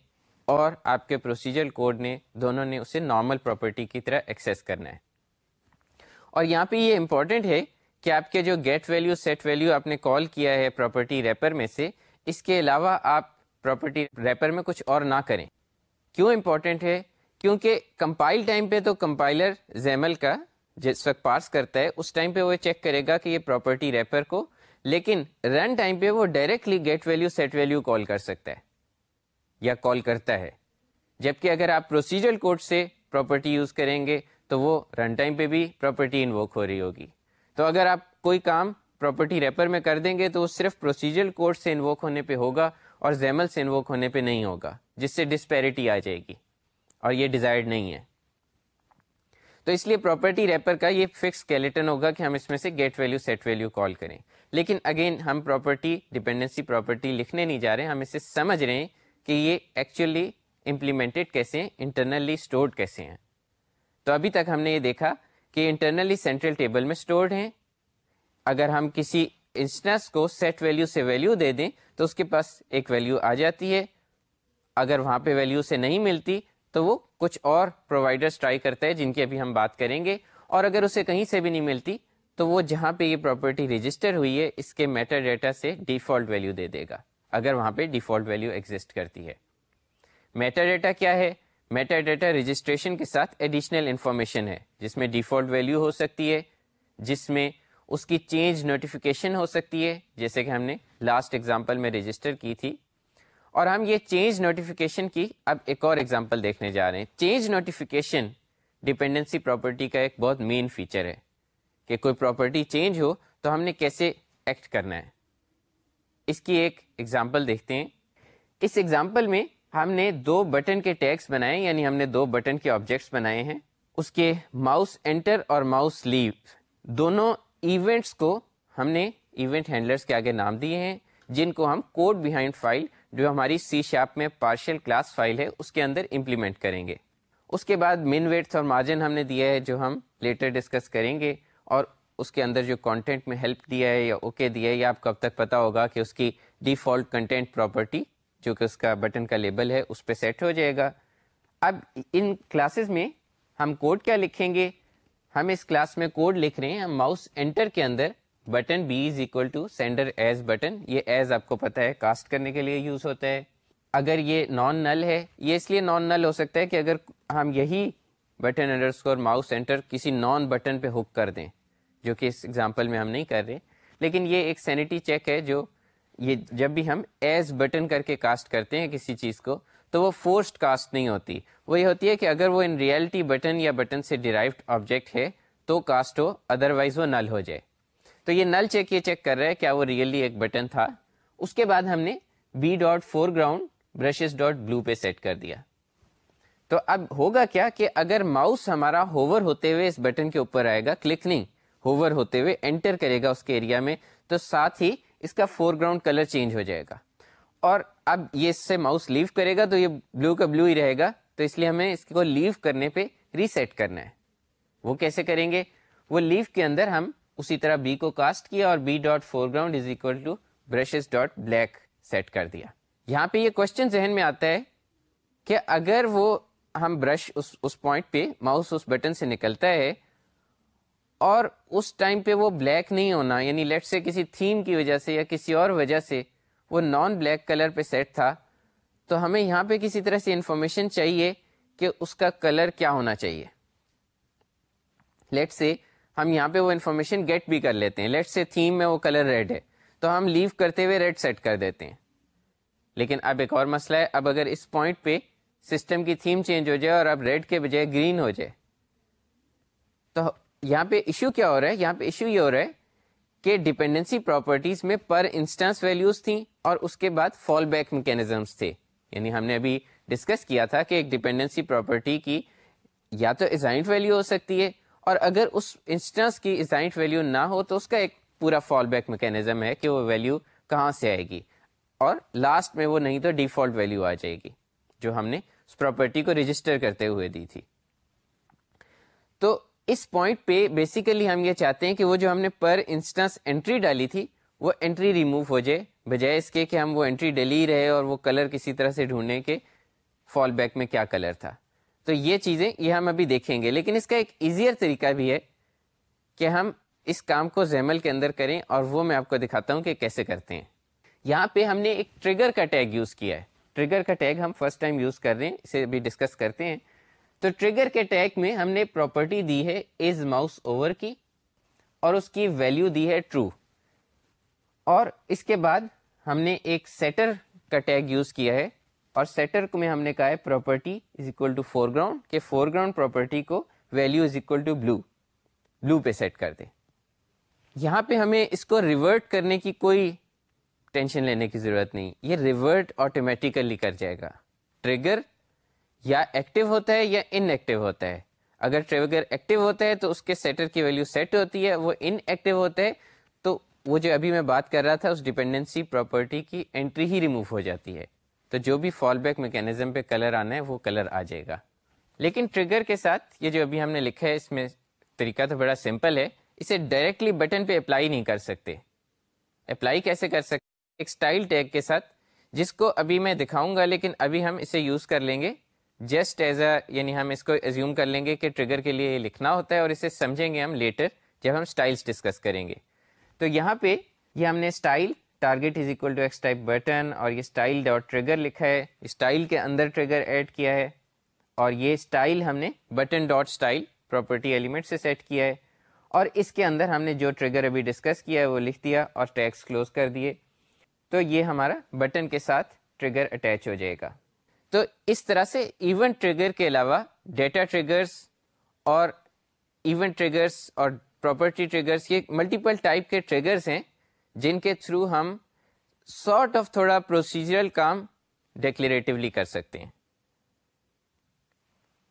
اور آپ کے پروسیجر کوڈ نے دونوں نے اسے نارمل پراپرٹی کی طرح ایکسیس کرنا ہے۔ اور یہاں پہ یہ امپورٹنٹ ہے کہ آپ کے جو گیٹ ویلیو سیٹ ویلیو آپ نے کال کیا ہے پراپرٹی ریپر میں سے، اس کے علاوہ آپ پراپرٹی ریپر میں کچھ اور نہ کریں۔ کیوں امپورٹنٹ ہے؟ کیونکہ کمپائل ٹائم پہ تو کمپائلر زیمل کا جس وقت پارس کرتا ہے، اس ٹائم پہ وہ چیک کرے گا کہ یہ پراپرٹی ریپر کو، لیکن رن ٹائم پہ وہ directly get value set value call کر سکتا ہے یا کال کرتا ہے۔ جبکہ اگر آپ پروسیجر کوڈ سے پراپرٹی یوز کریں گے تو وہ رن ٹائم پہ بھی پراپرٹی انووک ہو رہی ہوگی۔ تو اگر آپ کوئی کام پراپرٹی ریپر میں کر دیں گے تو وہ صرف پروسیجر کوڈ سے انووک ہونے پہ ہوگا اور زیمل سے انووک ہونے پہ نہیں ہوگا، جس سے ڈسپیرٹی آ جائے گی۔ اور یہ ڈیزائرڈ نہیں ہے۔ تو اس لیے پراپرٹی ریپر کا یہ فکس اسکیلیٹن ہوگا کہ ہم اس میں سے get value set value call کریں۔ لیکن اگین ہم پراپرٹی ڈپینڈنسی پراپرٹی لکھنے نہیں جا رہے ہیں ہم اسے سمجھ رہے ہیں کہ یہ ایکچولی امپلیمنٹڈ کیسے ہیں انٹرنلی اسٹورڈ کیسے ہیں۔ تو ابھی تک ہم نے یہ دیکھا کہ انٹرنلی سینٹرل ٹیبل میں اسٹورڈ ہیں۔ اگر ہم کسی انسٹنس کو سیٹ ویلو سے ویلو دے دیں تو اس کے پاس ایک ویلو آ جاتی ہے۔ اگر وہاں پہ ویلو سے نہیں ملتی تو وہ کچھ اور پرووائڈرس ٹرائی کرتا ہے جن کی ابھی ہم بات کریں گے۔ اور اگر اسے کہیں سے بھی نہیں ملتی، تو وہ جہاں پہ یہ پراپرٹی رجسٹر ہوئی ہے، اس کے میٹر ڈیٹا سے ڈیفالٹ ویلو دے دے گا۔ اگر وہاں پہ ڈیفالٹ ویلو ایگزٹ کرتی ہے۔ میٹر ڈیٹا کیا ہے؟ میٹا ڈیٹا رجسٹریشن کے ساتھ ایڈیشنل انفارمیشن ہے، جس میں ڈیفالٹ ویلیو ہو سکتی ہے، جس میں اس کی چینج نوٹیفیکیشن ہو سکتی ہے۔ جیسے کہ ہم نے لاسٹ ایگزامپل میں رجسٹر کی تھی۔ اور ہم یہ چینج نوٹیفیکیشن کی اب ایک اور ایگزامپل دیکھنے جا رہے ہیں۔ چینج نوٹیفیکیشن ڈپینڈنسی پراپرٹی کا ایک بہت مین فیچر ہے کہ کوئی پراپرٹی چینج ہو تو ہم نے کیسے ایکٹ کرنا ہے۔ اس کی ایک ایگزامپل دیکھتے ہیں۔ اس ایگزامپل میں ہم نے دو بٹن کے ٹیکس بنائے یعنی ہم نے دو بٹن کے آبجیکٹس بنائے ہیں۔ اس کے ماؤس انٹر اور ماؤس لیو دونوں ایونٹس کو ہم نے ایونٹ ہینڈلرس کے آگے نام دیے ہیں، جن کو ہم کوڈ بیہائنڈ فائل جو ہماری سی شاپ میں پارشل کلاس فائل ہے، اس کے اندر امپلیمنٹ کریں گے۔ اس کے بعد من ویٹس اور مارجن ہم نے دیا ہے، جو ہم لیٹر ڈسکس کریں گے۔ اور اس کے اندر جو کانٹینٹ میں ہیلپ دیا ہے یا اوکے دیا ہے، یا آپ کو اب تک پتا ہوگا کہ اس کی ڈیفالٹ کنٹینٹ پراپرٹی جو کہ اس کا بٹن کا لیبل ہے، اس پہ سیٹ ہو جائے گا۔ اب ان کلاسز میں ہم کوڈ کیا لکھیں گے؟ ہم اس کلاس میں کوڈ لکھ رہے ہیں، ہم ماؤس انٹر کے اندر button b is equal to sender as button. یہ ایز آپ کو پتا ہے کاسٹ کرنے کے لیے یوز ہوتا ہے. اگر یہ نان نل ہے، یہ اس لیے نان نل ہو سکتا ہے کہ اگر ہم یہی button underscore mouse centre کسی نان بٹن پہ ہک کر دیں، جو کہ اس ایگزامپل میں ہم نہیں کر رہے. لیکن یہ ایک سینیٹی چیک ہے جو یہ جب بھی ہم ایز بٹن کر کے کاسٹ کرتے ہیں کسی چیز کو، تو وہ فورسڈ کاسٹ نہیں ہوتی. وہ یہ ہوتی ہے کہ اگر وہ ان ریئلٹی بٹن یا بٹن سے ڈیرائیوڈ آبجیکٹ ہے، تو کاسٹ ہو ادر وائز وہ نل ہو جائے. تو یہ نل چیک یہ چیک کر رہا ہے کیا وہ ریئلی ایک بٹن تھا۔ اس کے بعد ہم نے b dot foreground brushes dot blue پہ سیٹ کر دیا۔ تو اب ہوگا کیا کہ اگر ماؤس ہمارا ہوور ہوتے ہوئے اس بٹن کے اوپر آئے گا کلک نہیں ہوور ہوتے ہوئے انٹر کرے گا اس کے ایریا میں، تو ساتھ ہی اس کا فور گراؤنڈ کلر چینج ہو جائے گا۔ اور اب یہ اس سے ماؤس لیو کرے گا تو یہ بلو کا بلو ہی رہے گا۔ تو اس لیے ہمیں اس کو لیو کرنے پہ ریسیٹ کرنا ہے۔ وہ کیسے کریں گے؟ وہ لیو کے اندر ہم اسی طرح بی کو کاسٹ کیا اور b dot foreground is equal to brushes dot black set کر دیا۔ یہاں پہ یہ کوشچن ذہن میں آتا ہے کہ اگر وہ ہم برش اس اس پوائنٹ پہ ماؤس اس بٹن سے نکلتا ہے اور اس ٹائم پہ وہ بلیک نہیں ہونا یعنی لیٹ سے کسی تھیم کی وجہ سے یا کسی اور وجہ سے وہ نان بلیک کلر پہ سیٹ تھا، تو ہمیں یہاں پہ کسی طرح سے انفارمیشن چاہیے کہ اس کا کلر کیا ہونا چاہیے۔ لیٹ سے ہم یہاں پہ وہ انفارمیشن گیٹ بھی کر لیتے ہیں۔ لیٹ سے تھیم میں وہ کلر ریڈ ہے۔ تو ہم لیو کرتے ہوئے ریڈ سیٹ کر دیتے ہیں۔ لیکن اب ایک اور مسئلہ ہے۔ اب اگر اس پوائنٹ پہ سسٹم کی تھیم چینج ہو جائے اور اب ریڈ کے بجائے گرین ہو جائے۔ تو یہاں پہ ایشو کیا ہو رہا ہے؟ یہاں پہ ایشو یہ ہو رہا ہے کہ ڈپینڈنسی پراپرٹیز میں پر انسٹنس ویلیوز تھیں اور اس کے بعد فال بیک میکینزمس تھے۔ یعنی ہم نے ابھی ڈسکس کیا تھا کہ ایک ڈپینڈنسی پراپرٹی کی یا تو ازائنٹ ویلیو ہو سکتی ہے اور اگر اس انسٹنس کی ازائنٹ ویلیو نہ ہو تو اس کا ایک پورا فال بیک میکینزم ہے کہ وہ ویلیو کہاں سے آئے گی۔ اور لاسٹ میں وہ نہیں تو ڈیفالٹ ویلیو آ جائے گی، جو ہم نے اس پراپرٹی کو رجسٹر کرتے ہوئے دی تھی۔ تو اس پوائنٹ پہ بیسیکلی ہم یہ چاہتے ہیں کہ وہ جو ہم نے پر انسٹنس انٹری ڈالی تھی، وہ انٹری ریموو ہو جائے، بجائے اس کے کہ ہم وہ انٹری ڈلی رہے اور وہ کلر کسی طرح سے ڈھونڈنے کے فال بیک میں کیا کلر تھا۔ تو یہ چیزیں یہ ہم ابھی دیکھیں گے۔ لیکن اس کا ایک ایزیئر طریقہ بھی ہے کہ ہم اس کام کو زیمل کے اندر کریں اور وہ میں آپ کو دکھاتا ہوں کہ کیسے کرتے ہیں۔ یہاں پہ ہم نے ایک ٹریگر کا ٹیگ یوز کیا ہے۔ ٹریگر کا ٹیگ ہم فرسٹ ٹائم یوز کر رہے ہیں، اسے بھی ڈسکس کرتے ہیں۔ تو ٹریگر کے ٹیگ میں ہم نے پراپرٹی دی ہے از ماؤس اوور کی اور اس کی ویلیو دی ہے ٹرو اور اس کے بعد ہم نے ایک سیٹر کا ٹیگ یوز کیا ہے۔ اور سیٹر میں ہم نے کہا ہے property is equal to foreground کہ فور گراؤنڈ پراپرٹی کو value is equal to blue blue پہ سیٹ کر دیں۔ یہاں پہ ہمیں اس کو ریورٹ کرنے کی کوئی ٹینشن لینے کی ضرورت نہیں، یہ ریورٹ آٹومیٹیکلی کر جائے گا۔ ٹریگر یا ایکٹیو ہوتا ہے یا ان ایکٹیو ہوتا ہے۔ اگر ٹریگر ایکٹیو ہوتا ہے تو اس کے سیٹر کی ویلیو سیٹ ہوتی ہے، وہ ان ایکٹیو ہوتا ہے۔ تو وہ جو ابھی میں بات کر رہا تھا، اس ڈیپینڈنسی پراپرٹی کی انٹری ہی ریموو ہو جاتی ہے۔ تو جو بھی فال بیک میکینزم پہ کلر آنا ہے وہ کلر آ جائے گا۔ لیکن ٹریگر کے ساتھ یہ جو ابھی ہم نے لکھا ہے اس میں طریقہ تو بڑا سمپل ہے، اسے ڈائریکٹلی بٹن پہ اپلائی نہیں کر سکتے۔ اپلائی کیسے کر سکتے؟ ایک اسٹائل ٹیگ کے ساتھ، جس کو ابھی میں دکھاؤں گا، لیکن ابھی ہم اسے یوز کر لیں گے۔ جسٹ ایز اے یعنی ہم اس کو ایزیوم کر لیں گے کہ ٹریگر کے لیے یہ لکھنا ہوتا ہے اور اسے سمجھیں گے ہم لیٹر جب ہم اسٹائلس ڈسکس کریں گے۔ تو یہاں پہ یہ ہم نے style target is equal to x type button اور یہ اسٹائل ڈاٹ ٹریگر لکھا ہے اسٹائل کے اندر ٹریگر ایڈ کیا ہے اور یہ اسٹائل ہم نے button dot style property element سے سیٹ کیا ہے اور اس کے اندر ہم نے جو ٹریگر ابھی ڈسکس کیا ہے وہ لکھ دیا اور ٹیکس کلوز کر دیے۔ تو یہ ہمارا بٹن کے ساتھ ٹریگر اٹیچ ہو جائے گا۔ تو اس طرح سے ایونٹ ٹریگر کے علاوہ ڈیٹا ٹریگرس اور ایونٹ ٹریگرس اور پراپرٹی ٹریگرس یہ ملٹیپل ٹائپ کے ٹریگرس ہیں۔ جن کے تھرو ہم سارٹ آف تھوڑا پروسیجرل کام ڈیکلیریٹولی کر سکتے ہیں۔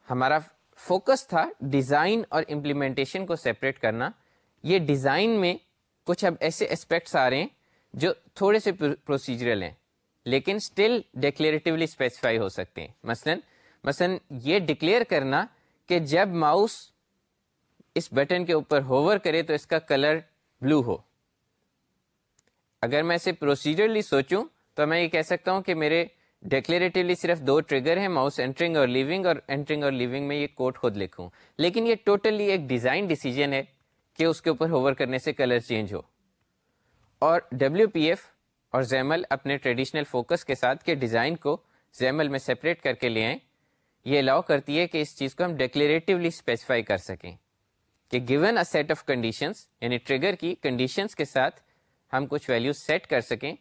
ہمارا فوکس تھا ڈیزائن اور امپلیمنٹیشن کو سیپریٹ کرنا۔ یہ ڈیزائن میں کچھ اب ایسے اسپیکٹس آ رہے ہیں جو تھوڑے سے پروسیجرل ہیں، لیکن اسٹل ڈکلیریٹیولی اسپیسیفائی ہو سکتے ہیں۔ مثلاً مثلاً یہ ڈکلیئر کرنا کہ جب ماؤس اس بٹن کے اوپر ہوور کرے تو اس کا کلر بلو ہو۔ اگر میں اسے پروسیجرلی سوچوں، تو میں یہ کہہ سکتا ہوں کہ میرے ڈیکلیریٹیولی صرف دو ٹریگر ہیں ماؤس انٹرنگ اور لیونگ اور انٹرنگ اور لیونگ میں یہ کوڈ خود لکھوں۔ لیکن یہ ٹوٹلی ایک ڈیزائن ڈیسیجن ہے کہ اس کے اوپر ہوور کرنے سے کلر چینج ہو۔ اور ڈبلو پی ایف اور زیمل اپنے ٹریڈیشنل فوکس کے ساتھ کے ڈیزائن کو زیمل میں سپریٹ کر کے لے آئیں۔ یہ الاؤ کرتی ہے کہ اس چیز کو ہم ڈیکلیریٹیولی اسپیسیفائی کر سکیں کہ given a set of conditions یعنی ٹریگر کی کنڈیشنس کے ساتھ ہم کچھ ویلیوز سیٹ کر سکیں۔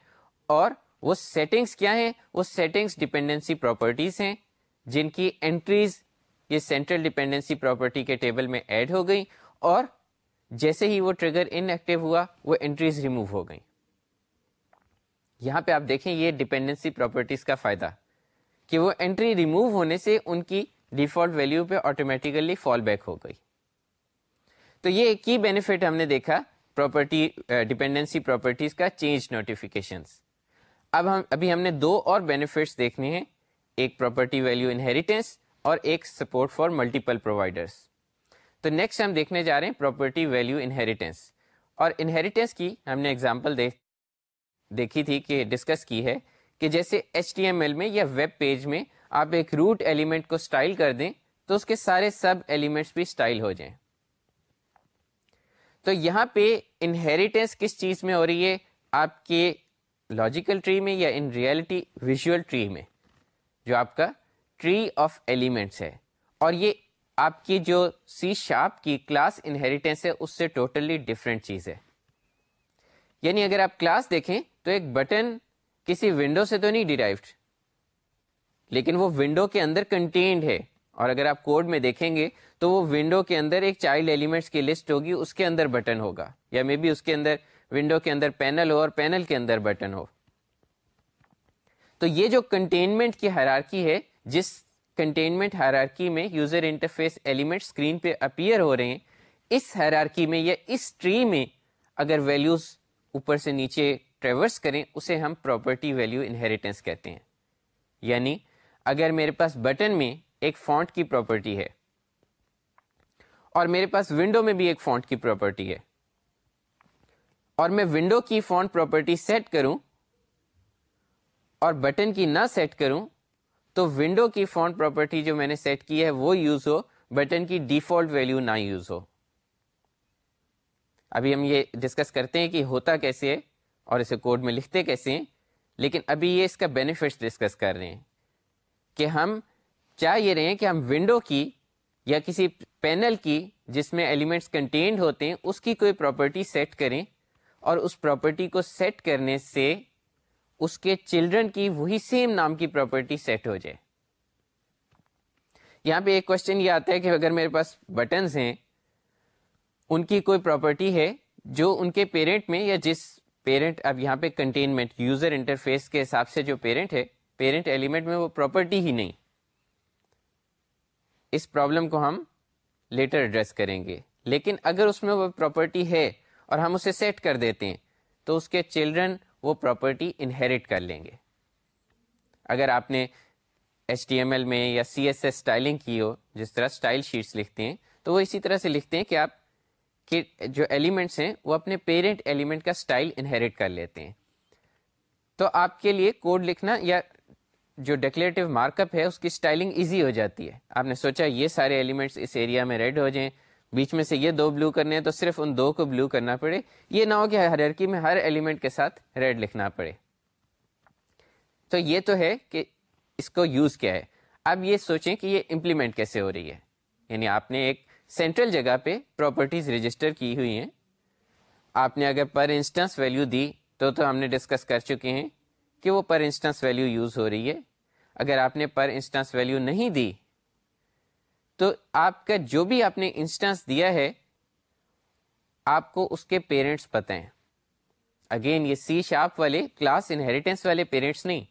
اور وہ سیٹنگس کیا ہیں؟ وہ سیٹنگس ڈپینڈنسی پراپرٹیز ہیں، جن کی انٹریز یہ سینٹرل ڈپینڈنسی پراپرٹی کے ٹیبل میں ایڈ ہو گئی اور جیسے ہی وہ ٹریگر ان ایکٹیو ہوا، وہ انٹریز ریموو ہو گئیں۔ یہاں پہ آپ دیکھیں، یہ ڈپینڈنسی پراپرٹیز کا فائدہ۔ کہ وہ انٹری ریموو ہونے سے ان کی ڈیفالٹ ویلو پہ آٹومیٹیکلی فال بیک ہو گئی۔ تو یہ ایک کی بینیفٹ ہم نے دیکھا۔ پراپرٹی ڈپینڈنسی پراپرٹیز کا چینج نوٹیفیکیشن اب ہم، ابھی ہم نے دو اور بینیفٹس دیکھنے ہیں. ایک پراپرٹی ویلو انہیریٹینس اور ایک سپورٹ فار ملٹیپل پرووائڈرس تو نیکسٹ ہم دیکھنے جا رہے ہیں پراپرٹی ویلو انہیریٹینس اور انہیریٹینس کی ہم نے اگزامپل دیکھ، دیکھی تھی کہ ڈسکس کی ہے کہ جیسے ایچ ٹی ایم ایل میں یا ویب پیج میں آپ ایک روٹ ایلیمنٹ کو اسٹائل کر دیں تو اس کے سارے سب ایلیمنٹس بھی اسٹائل ہو جائیں. تو یہاں پہ انہیریٹینس کس چیز میں ہو رہی ہے؟ آپ کے لاجیکل ٹری میں یا ان ریئلٹی ویژول ٹری میں؟ جو آپ کا ٹری آف ایلیمنٹس ہے۔ اور یہ آپ کی جو سی شارپ کی کلاس انہیریٹینس ہے، اس سے ٹوٹلی ڈفرینٹ چیز ہے۔ یعنی اگر آپ کلاس دیکھیں تو ایک بٹن کسی ونڈو سے تو نہیں ڈیرائیوڈ لیکن وہ ونڈو کے اندر کنٹینڈ ہے۔ اور اگر آپ کوڈ میں دیکھیں گے تو وہ ونڈو کے اندر ایک چائلڈ ایلیمنٹس کی لسٹ ہوگی، اس کے اندر بٹن ہوگا، یا مے بی اس کے اندر ونڈو کے اندر پینل ہو اور پینل کے اندر بٹن ہو۔ تو یہ جو کنٹینمنٹ کی حرارکی ہے، جس کنٹینمنٹ حرارکی میں یوزر انٹرفیس ایلیمنٹ اسکرین پہ اپیئر ہو رہے ہیں، اس حرارکی میں یا اس ٹری میں اگر ویلیوز اوپر سے نیچے ٹریورس کریں، اسے ہم پراپرٹی ویلیو انہیریٹنس کہتے ہیں۔ یعنی اگر میرے پاس بٹن میں ایک فونٹ کی پراپرٹی ہے۔ اور میرے پاس ونڈو میں بھی ایک فونٹ کی پراپرٹی ہے۔ اور میں ونڈو کی فونٹ پراپرٹی سیٹ کروں اور بٹن کی نہ سیٹ کروں تو ونڈو کی فونٹ پراپرٹی جو میں نے سیٹ کی ہے وہ یوز ہو بٹن کی ڈیفالٹ ویلیو نہ یوز ہو۔ ابھی ہم یہ ڈسکس کرتے ہیں کہ ہوتا کیسے ہے اور اسے کوڈ میں لکھتے کیسے ہیں، لیکن ابھی یہ اس کا بینیفٹس ڈسکس کر رہے ہیں کہ ہم چاہ یہ رہے ہیں کہ ہم ونڈو کی یا کسی پینل کی جس میں ایلیمنٹس کنٹینڈ ہوتے ہیں، اس کی کوئی پراپرٹی سیٹ کریں اور اس پراپرٹی کو سیٹ کرنے سے اس کے چلڈرن کی وہی سیم نام کی پراپرٹی سیٹ ہو جائے۔ یہاں پہ ایک کوشچن یہ آتا ہے کہ اگر میرے پاس بٹنز ہیں، ان کی کوئی پراپرٹی ہے جو ان کے پیرنٹ میں یا جس پیرنٹ اب یہاں پہ کنٹینمنٹ یوزر انٹرفیس کے حساب سے جو پیرنٹ ہے پیرنٹ ایلیمنٹ میں وہ پراپرٹی ہی نہیں۔ اس پرابلم کو ہم لیٹر ایڈریس کریں گے۔ لیکن اگر اس میں وہ پراپرٹی ہے اور ہم اسے سیٹ کر دیتے ہیں، تو اس کے چلڈرن وہ پراپرٹی انہیریٹ کر لیں گے۔ اگر آپ نے ایچ ٹی ایم ایل میں یا سی ایس ایس اسٹائلنگ کی ہو، جس طرح اسٹائل شیٹس لکھتے ہیں، تو وہ اسی طرح سے لکھتے ہیں کہ آپ کہ جو ایلیمنٹس ہیں، وہ اپنے پیرنٹ ایلیمنٹ کا اسٹائل انہیریٹ کر لیتے ہیں۔ تو آپ کے لیے کوڈ لکھنا یا جو ڈیکلیریٹو مارک اپ ہے، اس کی اسٹائلنگ ایزی ہو جاتی ہے۔ آپ نے سوچا، یہ سارے ایلیمنٹس اس ایریا میں ریڈ ہو جائیں، بیچ میں سے یہ دو بلو کرنے ہیں، تو صرف ان دو کو بلو کرنا پڑے۔ یہ نہ ہو کہ ہر میں ہر ایلیمنٹ کے ساتھ ریڈ لکھنا پڑے۔ تو یہ تو ہے کہ اس کو یوز کیا ہے۔ اب یہ سوچیں کہ یہ امپلیمنٹ کیسے ہو رہی ہے۔ یعنی آپ نے ایک سینٹرل جگہ پہ پراپرٹیز رجسٹر کی ہوئی ہیں۔ آپ نے اگر پر انسٹنس ویلیو دی، تو تو ہم نے ڈسکس کر چکے ہیں۔ کہ وہ پر انسٹنس ویلیو یوز ہو رہی ہے۔ اگر آپ نے پر انسٹنس ویلیو نہیں دی، تو آپ کا جو بھی آپ نے انسٹنس دیا ہے، آپ کو اس کے پیرنٹس پتہ ہیں۔ اگین یہ سی شاپ والے کلاس انہیریٹنس والے پیرنٹس نہیں،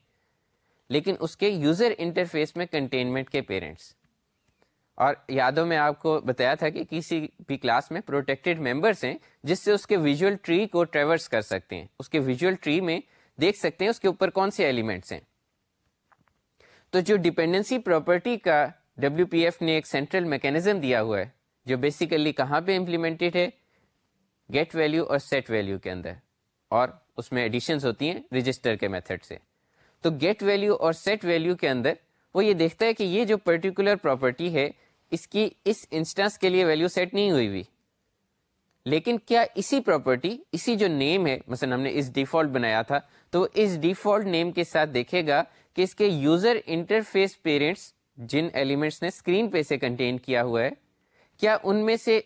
لیکن اس کے یوزر انٹرفیس میں کنٹینمنٹ کے پیرنٹس۔ اور یادوں میں آپ کو بتایا تھا کہ کسی بھی کلاس میں پروٹیکٹڈ ممبرس ہیں، جس سے اس کے ویژول ٹری کو ٹریورس کر سکتے ہیں۔ اس کے ویژول ٹری میں دیکھ سکتے ہیں اس کے اوپر کون سے ایلیمنٹس ہیں۔ تو جو ڈپینڈنسی پراپرٹی کا ڈبلو پی ایف نے ایک سینٹرل میکینزم دیا ہوا ہے، جو بیسیکلی کہاں پہ امپلیمنٹڈ ہے؟ گیٹ ویلو اور سیٹ ویلو کے اندر۔ اور اس میں ایڈیشنز ہوتی ہیں رجسٹر کے میتھڈ سے۔ تو گیٹ ویلو اور سیٹ ویلو کے اندر وہ یہ دیکھتا ہے کہ یہ جو پرٹیکولر پراپرٹی ہے، اس کی اس انسٹنس کے لیے ویلو سیٹ نہیں ہوئی ہوئی۔ لیکن کیا اسی پراپرٹی اسی جو نیم ہے، مثلا ہم نے اس ڈیفالٹ بنایا تھا تو اس ڈیفالٹ نیم کے ساتھ دیکھے گا کہ اس کے یوزر انٹرفیس پیرنٹس جن ایلیمنٹس نے اسکرین پہ سے کنٹین کیا ہوا ہے، کیا ان میں سے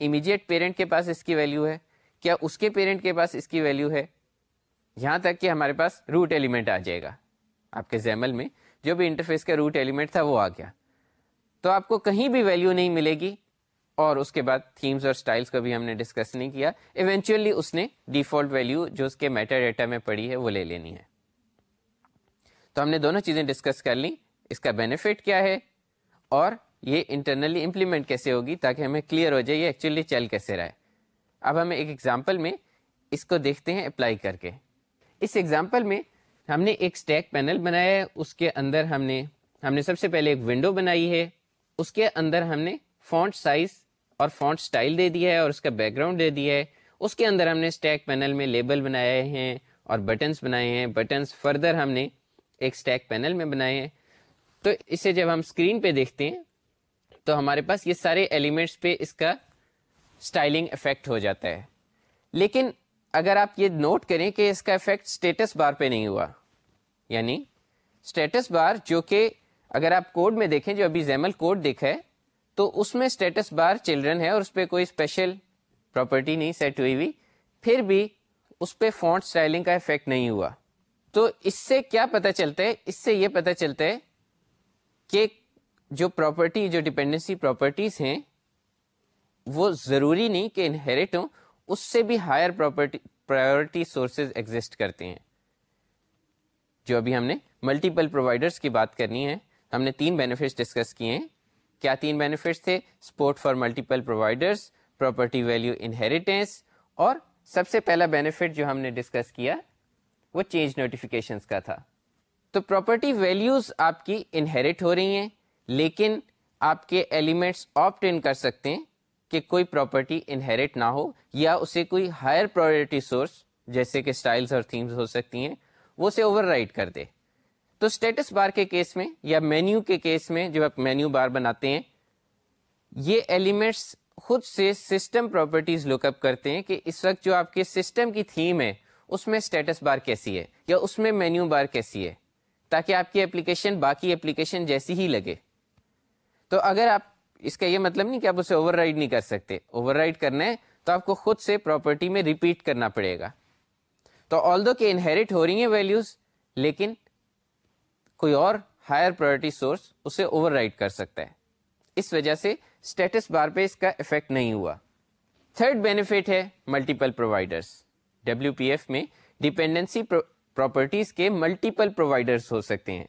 امیجیٹ پیرنٹ کے پاس اس کی ویلو ہے؟ کیا اس کے پیرنٹ کے پاس اس کی ویلو ہے؟ یہاں تک کہ ہمارے پاس روٹ ایلیمنٹ آ جائے گا۔ آپ کے زیمل میں جو بھی انٹرفیس کا روٹ ایلیمنٹ تھا وہ آ گیا۔ تو آپ کو کہیں بھی ویلو نہیں ملے گی۔ اور اس کے بعد تھیمز اور سٹائلز کو بھی ہم نے ڈسکس نہیں کیا. ایونچولی اس نے ڈیفالٹ ویلو جو اس کے میٹر ڈیٹا میں پڑی ہے وہ لے لینی ہے. تو ہم نے دونوں چیزیں ڈسکس کر لی اس کا بینیفٹ کیا ہے اور یہ انٹرنلی امپلیمنٹ کیسے ہوگی تاکہ ہمیں کلیئر ہو جائے یہ ایکچولی چل کیسے رہا ہے. اب ہمیں ایک ایگزامپل میں اس کو دیکھتے ہیں اپلائی کر کے. اس ایگزامپل میں ہم نے ایک اسٹیک پینل بنایا ہے. اس کے اندر ہم نے ہم نے سب سے پہلے ایک ونڈو بنائی ہے. اس کے اندر ہم نے فونٹ سائز اور فونٹ سٹائل دے دیا ہے اور اس کا بیک گراؤنڈ دے دیا ہے۔ اس کے اندر ہم نے اسٹیک پینل میں لیبل بنائے ہیں اور بٹنس بنائے ہیں۔ بٹنس فردر ہم نے ایک اسٹیک پینل میں بنائے ہیں۔ تو اسے جب ہم اسکرین پہ دیکھتے ہیں، تو ہمارے پاس یہ سارے ایلیمنٹس پہ اس کا اسٹائلنگ افیکٹ ہو جاتا ہے۔ لیکن اگر آپ یہ نوٹ کریں کہ اس کا افیکٹ اسٹیٹس بار پہ نہیں ہوا یعنی اسٹیٹس بار جو کہ اگر آپ کوڈ میں دیکھیں، جو ابھی زیمل کوڈ دیکھا ہے تو اس میں اسٹیٹس بار چلڈرن ہے اور اس پہ کوئی اسپیشل پراپرٹی نہیں سیٹ ہوئی ہوئی۔ پھر بھی اس پہ فونٹ اسٹائلنگ کا افیکٹ نہیں ہوا۔ تو اس سے کیا پتا چلتا ہے؟ اس سے یہ پتا چلتا ہے کہ جو پراپرٹی جو ڈپینڈنسی پراپرٹیز ہیں، وہ ضروری نہیں کہ انہیریٹ ہوں، اس سے بھی higher property priority sources exist کرتے ہیں۔ جو ابھی ہم نے ملٹیپل پرووائڈرس کی بات کرنی ہے، ہم نے تین بینیفٹس ڈسکس کیے ہیں۔ کیا تین بینیفٹس تھے؟ Support for multiple providers property value inheritance اور سب سے پہلا بینیفٹ جو ہم نے ڈسکس کیا، وہ چینج نوٹیفیکیشنس کا تھا۔ تو پراپرٹی ویلیوز آپ کی انہیریٹ ہو رہی ہیں، لیکن آپ کے ایلیمنٹس آپٹ ان کر سکتے ہیں کہ کوئی پراپرٹی انہیریٹ نہ ہو یا اسے کوئی ہائر پرائرٹی سورس جیسے کہ اسٹائلس اور تھیمز ہو سکتی ہیں، وہ اسے اوور رائڈ کر دے۔ تو اسٹیٹس بار کے کیس میں یا مینیو کے کیس میں جب آپ مینیو بار بناتے ہیں، یہ ایلیمنٹس خود سے سسٹم پراپرٹیز لک اپ کرتے ہیں کہ اس وقت جو آپ کے سسٹم کی تھیم ہے، اس میں اسٹیٹس بار کیسی ہے یا اس میں مینیو بار کیسی ہے، تاکہ آپ کی اپلیکیشن باقی اپلیکیشن جیسی ہی لگے۔ تو اگر آپ، اس کا یہ مطلب نہیں کہ آپ اسے اوور رائڈ نہیں کر سکتے۔ اوور رائڈ کرنا ہے تو آپ کو خود سے پراپرٹی میں ریپیٹ کرنا پڑے گا۔ تو آل دو کہ انہیریٹ ہو رہی ہیں ویلیوز لیکن کوئی اور ہائر پرائرٹی سورس اسے اوور رائڈ کر سکتا ہے۔ اس وجہ سے اسٹیٹس بار پہ اس کا افیکٹ نہیں ہوا۔ تھرڈ بینیفٹ ہے multiple providers W P F میں ڈیپینڈنسی پراپرٹیز کے ملٹیپل پرووائڈرس ہو سکتے ہیں۔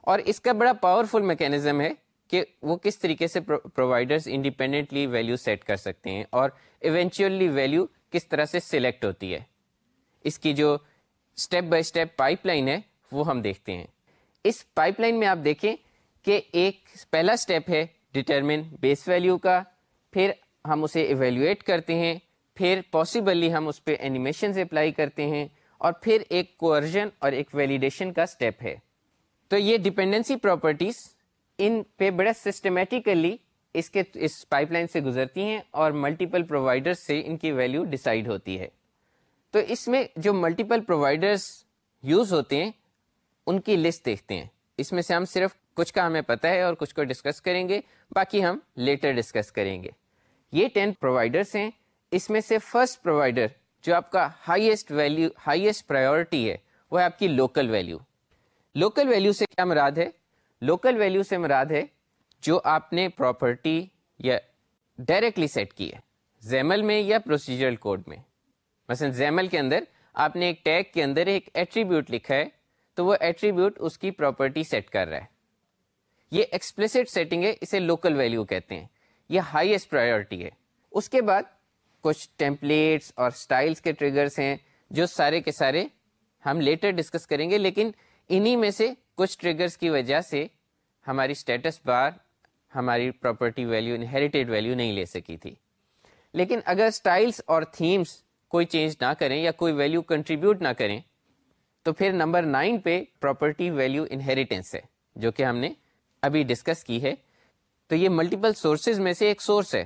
اور اس کا بڑا پاورفل میکینزم ہے کہ وہ کس طریقے سے پرووائڈرس انڈیپینڈنٹلی ویلو سیٹ کر سکتے ہیں اور ایونچولی ویلو کس طرح سے سلیکٹ ہوتی ہے۔ اس کی جو step by step pipeline ہے وہ ہم دیکھتے ہیں۔ اس پائپ لائن میں آپ دیکھیں کہ ایک پہلا اسٹیپ ہے ڈٹرمن بیس ویلیو کا، پھر ہم اسے ایویلویٹ کرتے ہیں، پھر پاسبلی ہم اس پہ اینیمیشن اپلائی کرتے ہیں اور پھر ایک کوئرژن اور ایک ویلیڈیشن کا اسٹیپ ہے۔ تو یہ ڈپینڈنسی پراپرٹیز ان پہ بڑا سسٹمیٹیکلی اس کے، اس پائپ لائن سے گزرتی ہیں اور ملٹیپل پرووائڈر سے ان کی ویلیو ڈسائڈ ہوتی ہے۔ تو اس میں جو ملٹیپل پرووائڈرس یوز ہوتے ہیں ان کی لسٹ دیکھتے ہیں۔ اس میں سے ہم صرف کچھ کا ہمیں پتہ ہے اور کچھ کو ڈسکس کریں گے، باقی ہم لیٹر ڈسکس کریں گے۔ یہ ٹین پرووائڈرس ہیں۔ اس میں سے فرسٹ پرووائڈر جو آپ کا ہائیسٹ ویلو ہائیسٹ پرائیورٹی ہے، وہ ہے آپ کی لوکل ویلو لوکل ویلو سے کیا مراد ہے؟ لوکل ویلو سے مراد ہے جو آپ نے پراپرٹی یا ڈائریکٹلی سیٹ کی ہے زیمل میں یا پروسیجرل کوڈ میں۔ مثلا زیمل کے اندر آپ نے ایک ٹیگ کے اندر ایک ایٹریبیوٹ لکھا ہے۔ تو وہ ایٹریبیوٹ اس کی پراپرٹی سیٹ کر رہا ہے۔ یہ ایکسپلسٹ سیٹنگ ہے، اسے لوکل ویلو کہتے ہیں۔ یہ ہائیسٹ پرائیورٹی ہے۔ اس کے بعد کچھ ٹیمپلیٹس اور سٹائلز کے ٹریگرز ہیں جو سارے کے سارے ہم لیٹر ڈسکس کریں گے، لیکن انہی میں سے کچھ ٹریگرز کی وجہ سے ہماری اسٹیٹس بار ہماری پراپرٹی ویلیو انہیریٹیڈ ویلیو نہیں لے سکی تھی۔ لیکن اگر سٹائلز اور تھیمز کوئی چینج نہ کریں یا کوئی ویلیو کنٹریبیوٹ نہ کریں تو پھر نمبر نائن پہ پراپرٹی ویلیو انہیریٹینس ہے، جو کہ ہم نے ابھی ڈسکس کی ہے۔ تو یہ ملٹیپل سورسز میں سے ایک سورس ہے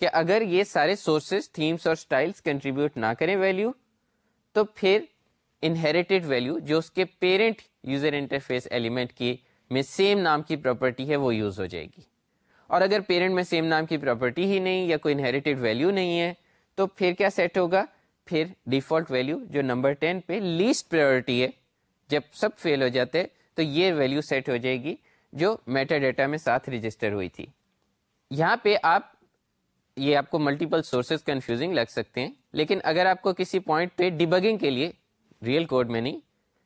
کہ اگر یہ سارے سورسز تھیمس اور سٹائلز کنٹریبیوٹ نہ کریں ویلیو تو پھر انہیریٹیڈ ویلیو جو اس کے پیرنٹ یوزر انٹرفیس ایلیمنٹ کی میں سیم نام کی پراپرٹی ہے، وہ یوز ہو جائے گی۔ اور اگر پیرنٹ میں سیم نام کی پراپرٹی ہی نہیں یا کوئی انہیریٹیڈ ویلیو نہیں ہے، تو پھر کیا سیٹ ہوگا؟ پھر ڈیفالٹ ویلیو جو نمبر ٹین پہ لیسٹ پریورٹی ہے، جب سب فیل ہو جاتے، تو یہ ویلیو سیٹ ہو جائے گی جو میٹر ڈیٹا میں ساتھ رجسٹر ہوئی تھی۔ یہاں پہ آپ، یہ آپ کو ملٹیپل سورسز کنفیوزنگ لگ سکتے ہیں، لیکن اگر آپ کو کسی پوائنٹ پہ ڈیبگنگ کے لیے ریئل کوڈ میں نہیں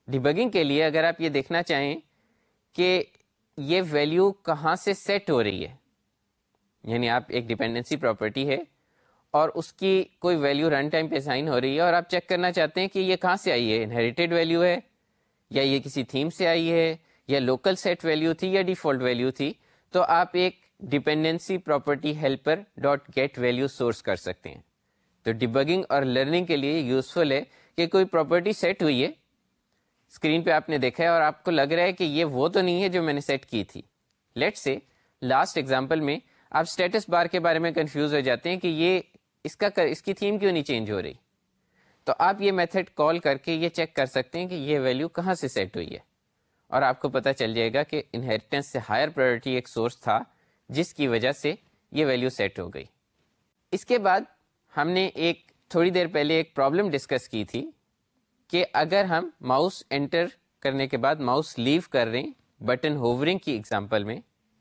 ڈیبگنگ کے لیے اگر آپ یہ دیکھنا چاہیں کہ یہ ویلیو کہاں سے سیٹ ہو رہی ہے یعنی آپ ایک ڈیپینڈنسی پراپرٹی ہے اور اس کی کوئی ویلیو رن ٹائم پہ سائن ہو رہی ہے اور آپ چیک کرنا چاہتے ہیں کہ یہ کہاں سے آئی ہے؟ انہیریٹیڈ ویلیو ہے یا یہ کسی تھیم سے آئی ہے یا لوکل سیٹ ویلیو تھی یا ڈیفالٹ ویلیو تھی؟ تو آپ ایک dependency property helper dot get value source کر سکتے ہیں۔ تو ڈبگنگ اور لرننگ کے لیے یوزفل ہے کہ کوئی پراپرٹی سیٹ ہوئی ہے۔ اسکرین پہ آپ نے دیکھا ہے اور آپ کو لگ رہا ہے کہ یہ وہ تو نہیں ہے جو میں نے سیٹ کی تھی۔ لیٹ سے لاسٹ ایگزامپل میں آپ اسٹیٹس بار کے بارے میں کنفیوز ہو جاتے ہیں کہ یہ اس کا اس کی تھیم کیوں نہیں چینج ہو رہی؟ تو آپ یہ میتھڈ کال کر کے یہ چیک کر سکتے ہیں کہ یہ ویلیو کہاں سے سیٹ ہوئی ہے۔ اور آپ کو پتا چل جائے گا کہ انہیریٹنس سے ہائر پرائرٹی ایک سورس تھا، جس کی وجہ سے یہ ویلیو سیٹ ہو گئی۔ اس کے بعد ہم نے ایک تھوڑی دیر پہلے ایک پرابلم ڈسکس کی تھی کہ اگر ہم ماؤس انٹر کرنے کے بعد ماؤس لیو کر رہے ہیں بٹن ہوورنگ کی ایگزامپل میں،